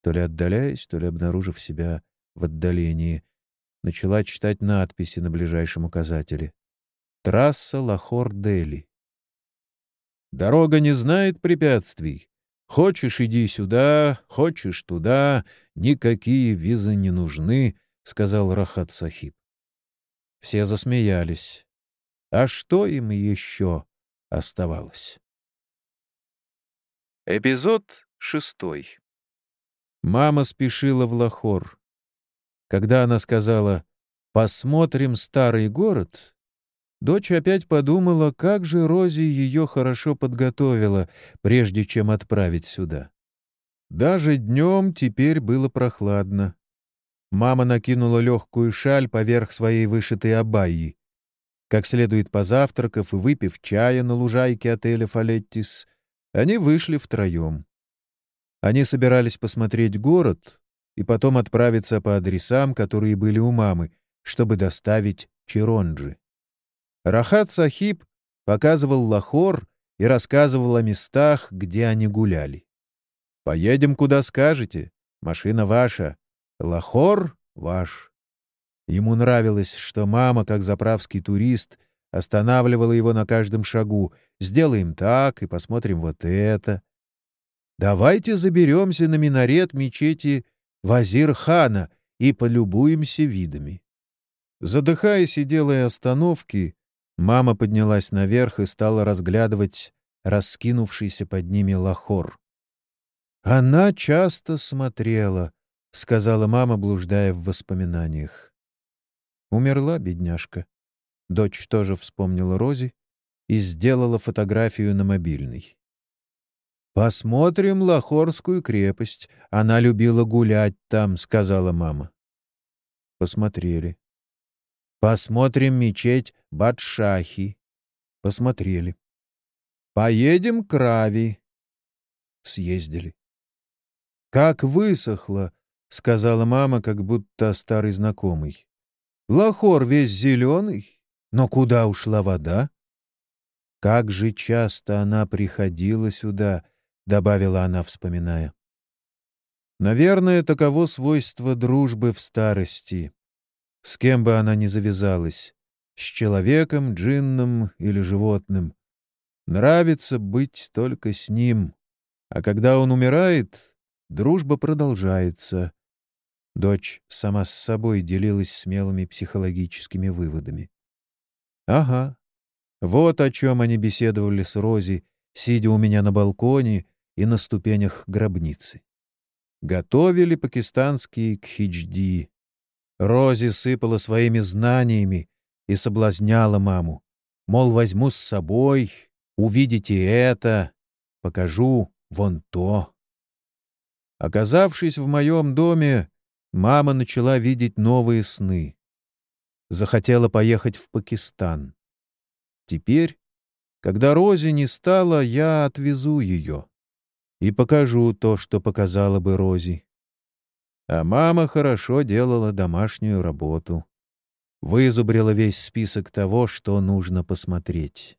Speaker 1: то ли отдаляясь, то ли обнаружив себя в отдалении. Начала читать надписи на ближайшем указателе. Трасса Лахор-Дели. Дорога не знает препятствий. Хочешь — иди сюда, хочешь — туда, никакие визы не нужны, — сказал Рахат Сахиб. Все засмеялись. А что им еще оставалось?
Speaker 2: Эпизод шестой.
Speaker 1: Мама спешила в Лахор. Когда она сказала «посмотрим старый город», дочь опять подумала, как же Рози ее хорошо подготовила, прежде чем отправить сюда. Даже днем теперь было прохладно. Мама накинула легкую шаль поверх своей вышитой абайи. Как следует позавтракав и выпив чая на лужайке отеля «Фалеттис», они вышли втроем. Они собирались посмотреть город и потом отправиться по адресам, которые были у мамы, чтобы доставить Чиронджи. Рахат Сахиб показывал Лахор и рассказывал о местах, где они гуляли. «Поедем, куда скажете. Машина ваша. Лахор ваш. Ему нравилось, что мама, как заправский турист, останавливала его на каждом шагу. «Сделаем так и посмотрим вот это». «Давайте заберемся на минарет мечети Вазир-хана и полюбуемся видами». Задыхаясь и делая остановки, мама поднялась наверх и стала разглядывать раскинувшийся под ними лахор. Она часто смотрела —— сказала мама, блуждая в воспоминаниях. Умерла бедняжка. Дочь тоже вспомнила Рози и сделала фотографию на мобильный. «Посмотрим Лахорскую крепость. Она любила гулять там», — сказала мама. Посмотрели. «Посмотрим мечеть Батшахи». Посмотрели. «Поедем к Рави». Съездили. Как высохло — сказала мама, как будто старый знакомый. «Лохор весь зеленый, но куда ушла вода?» «Как же часто она приходила сюда», — добавила она, вспоминая. «Наверное, таково свойство дружбы в старости. С кем бы она ни завязалась, с человеком, джинном или животным. Нравится быть только с ним, а когда он умирает, дружба продолжается, Дочь сама с собой делилась смелыми психологическими выводами. «Ага. Вот о чем они беседовали с Рози, сидя у меня на балконе и на ступенях гробницы. Готовили пакистанские кхиджди. Рози сыпала своими знаниями, и соблазняла маму. Мол, возьму с собой, увидите это, покажу вон то. Оказавшись в моем доме, мама начала видеть новые сны. Захотела поехать в Пакистан. Теперь, когда Рози не стала, я отвезу ее и покажу то, что показала бы Рози. А мама хорошо делала домашнюю работу. Вызубрила весь список того, что нужно посмотреть.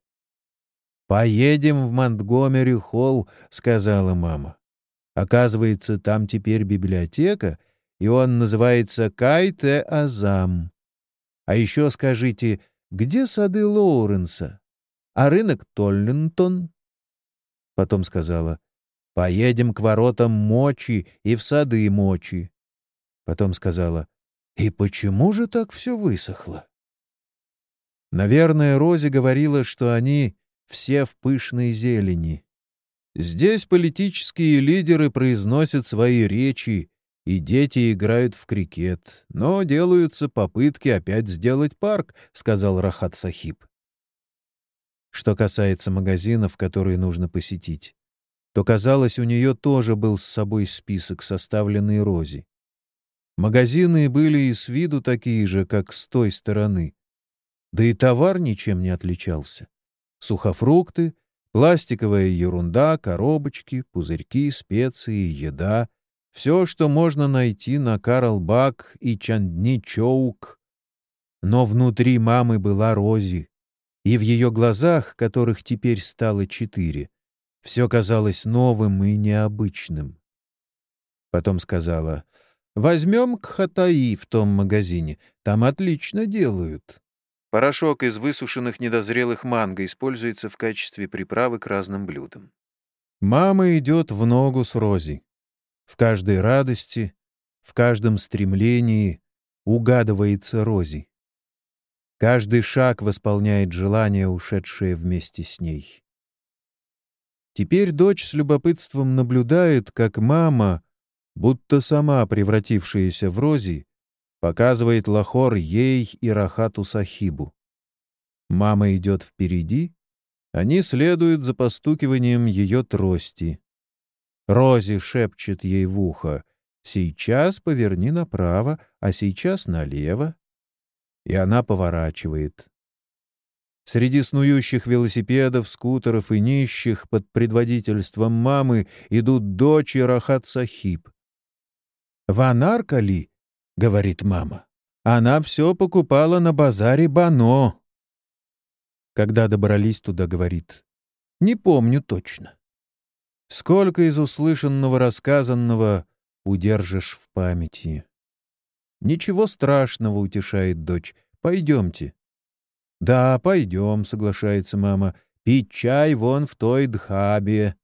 Speaker 1: «Поедем в Монтгомери-холл», — сказала мама. «Оказывается, там теперь библиотека, и он называется Кайте-Азам. А еще скажите, где сады Лоуренса? А рынок Толлинтон?» Потом сказала, «Поедем к воротам Мочи и в сады Мочи. Потом сказала, «И почему же так все высохло?» Наверное, Рози говорила, что они все в пышной зелени. Здесь политические лидеры произносят свои речи, и дети играют в крикет, но делаются попытки опять сделать парк, — сказал Рахат Сахиб. Что касается магазинов, которые нужно посетить, то, казалось, у нее тоже был с собой список, составленный Рози. Магазины были и с виду такие же, как с той стороны. Да и товар ничем не отличался. Сухофрукты, пластиковая ерунда, коробочки, пузырьки, специи, еда — все, что можно найти на Карлбак и Чандни-Чоук. Но внутри мамы была Рози, и в ее глазах, которых теперь стало четыре, все казалось новым и необычным. Потом сказала — Возьмем кхатаи в том магазине. Там отлично делают.
Speaker 2: Порошок из высушенных недозрелых манго используется в качестве приправы к разным блюдам.
Speaker 1: Мама идет в ногу с Рози. В каждой радости, в каждом стремлении угадывается Рози. Каждый шаг восполняет желание, ушедшее вместе с ней. Теперь дочь с любопытством наблюдает, как мама будто сама превратившаяся в Рози, показывает Лахор ей и Рахату Сахибу. Мама идет впереди, они следуют за постукиванием ее трости. Рози шепчет ей в ухо «Сейчас поверни направо, а сейчас налево». И она поворачивает. Среди снующих велосипедов, скутеров и нищих под предводительством мамы идут дочь и Рахат Сахиб. В Анаркали, — говорит мама, — она все покупала на базаре Бано. Когда добрались туда, говорит, не помню точно. Сколько из услышанного рассказанного удержишь в памяти? Ничего страшного, утешает дочь. Пойдемте. Да, пойдем, соглашается мама. Пить чай вон в той дхабе.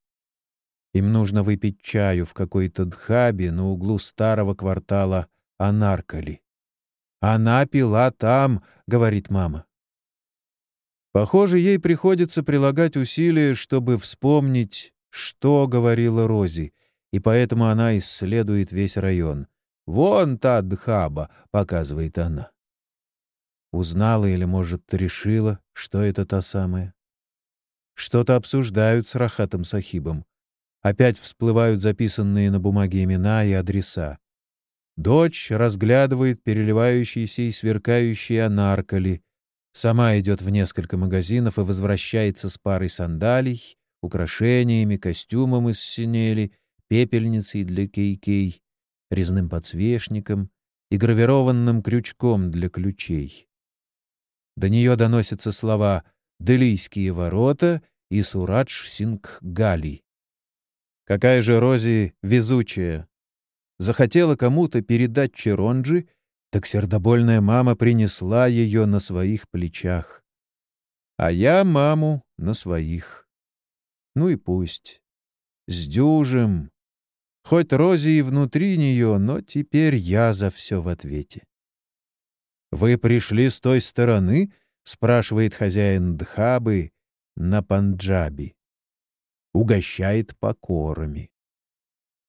Speaker 1: Им нужно выпить чаю в какой-то дхабе на углу старого квартала Анаркали. «Она пила там», — говорит мама. Похоже, ей приходится прилагать усилия, чтобы вспомнить, что говорила Рози, и поэтому она исследует весь район. «Вон та дхаба», — показывает она. Узнала или, может, решила, что это та самая. Что-то обсуждают с Рахатом Сахибом. Опять всплывают записанные на бумаге имена и адреса. Дочь разглядывает переливающиеся и сверкающие анаркали. Сама идет в несколько магазинов и возвращается с парой сандалий, украшениями, костюмом из синели, пепельницей для кей-кей, резным подсвечником и гравированным крючком для ключей. До нее доносятся слова «Делийские ворота» и «Сурадж-Сингh-Гали». Какая же Рози везучая! Захотела кому-то передать Черонджи, так сердобольная мама принесла ее на своих плечах. А я маму на своих. Ну и пусть. С дюжем. Хоть Рози и внутри нее, но теперь я за все в ответе. «Вы пришли с той стороны?» — спрашивает хозяин Дхабы на Панджаби угощает покорами.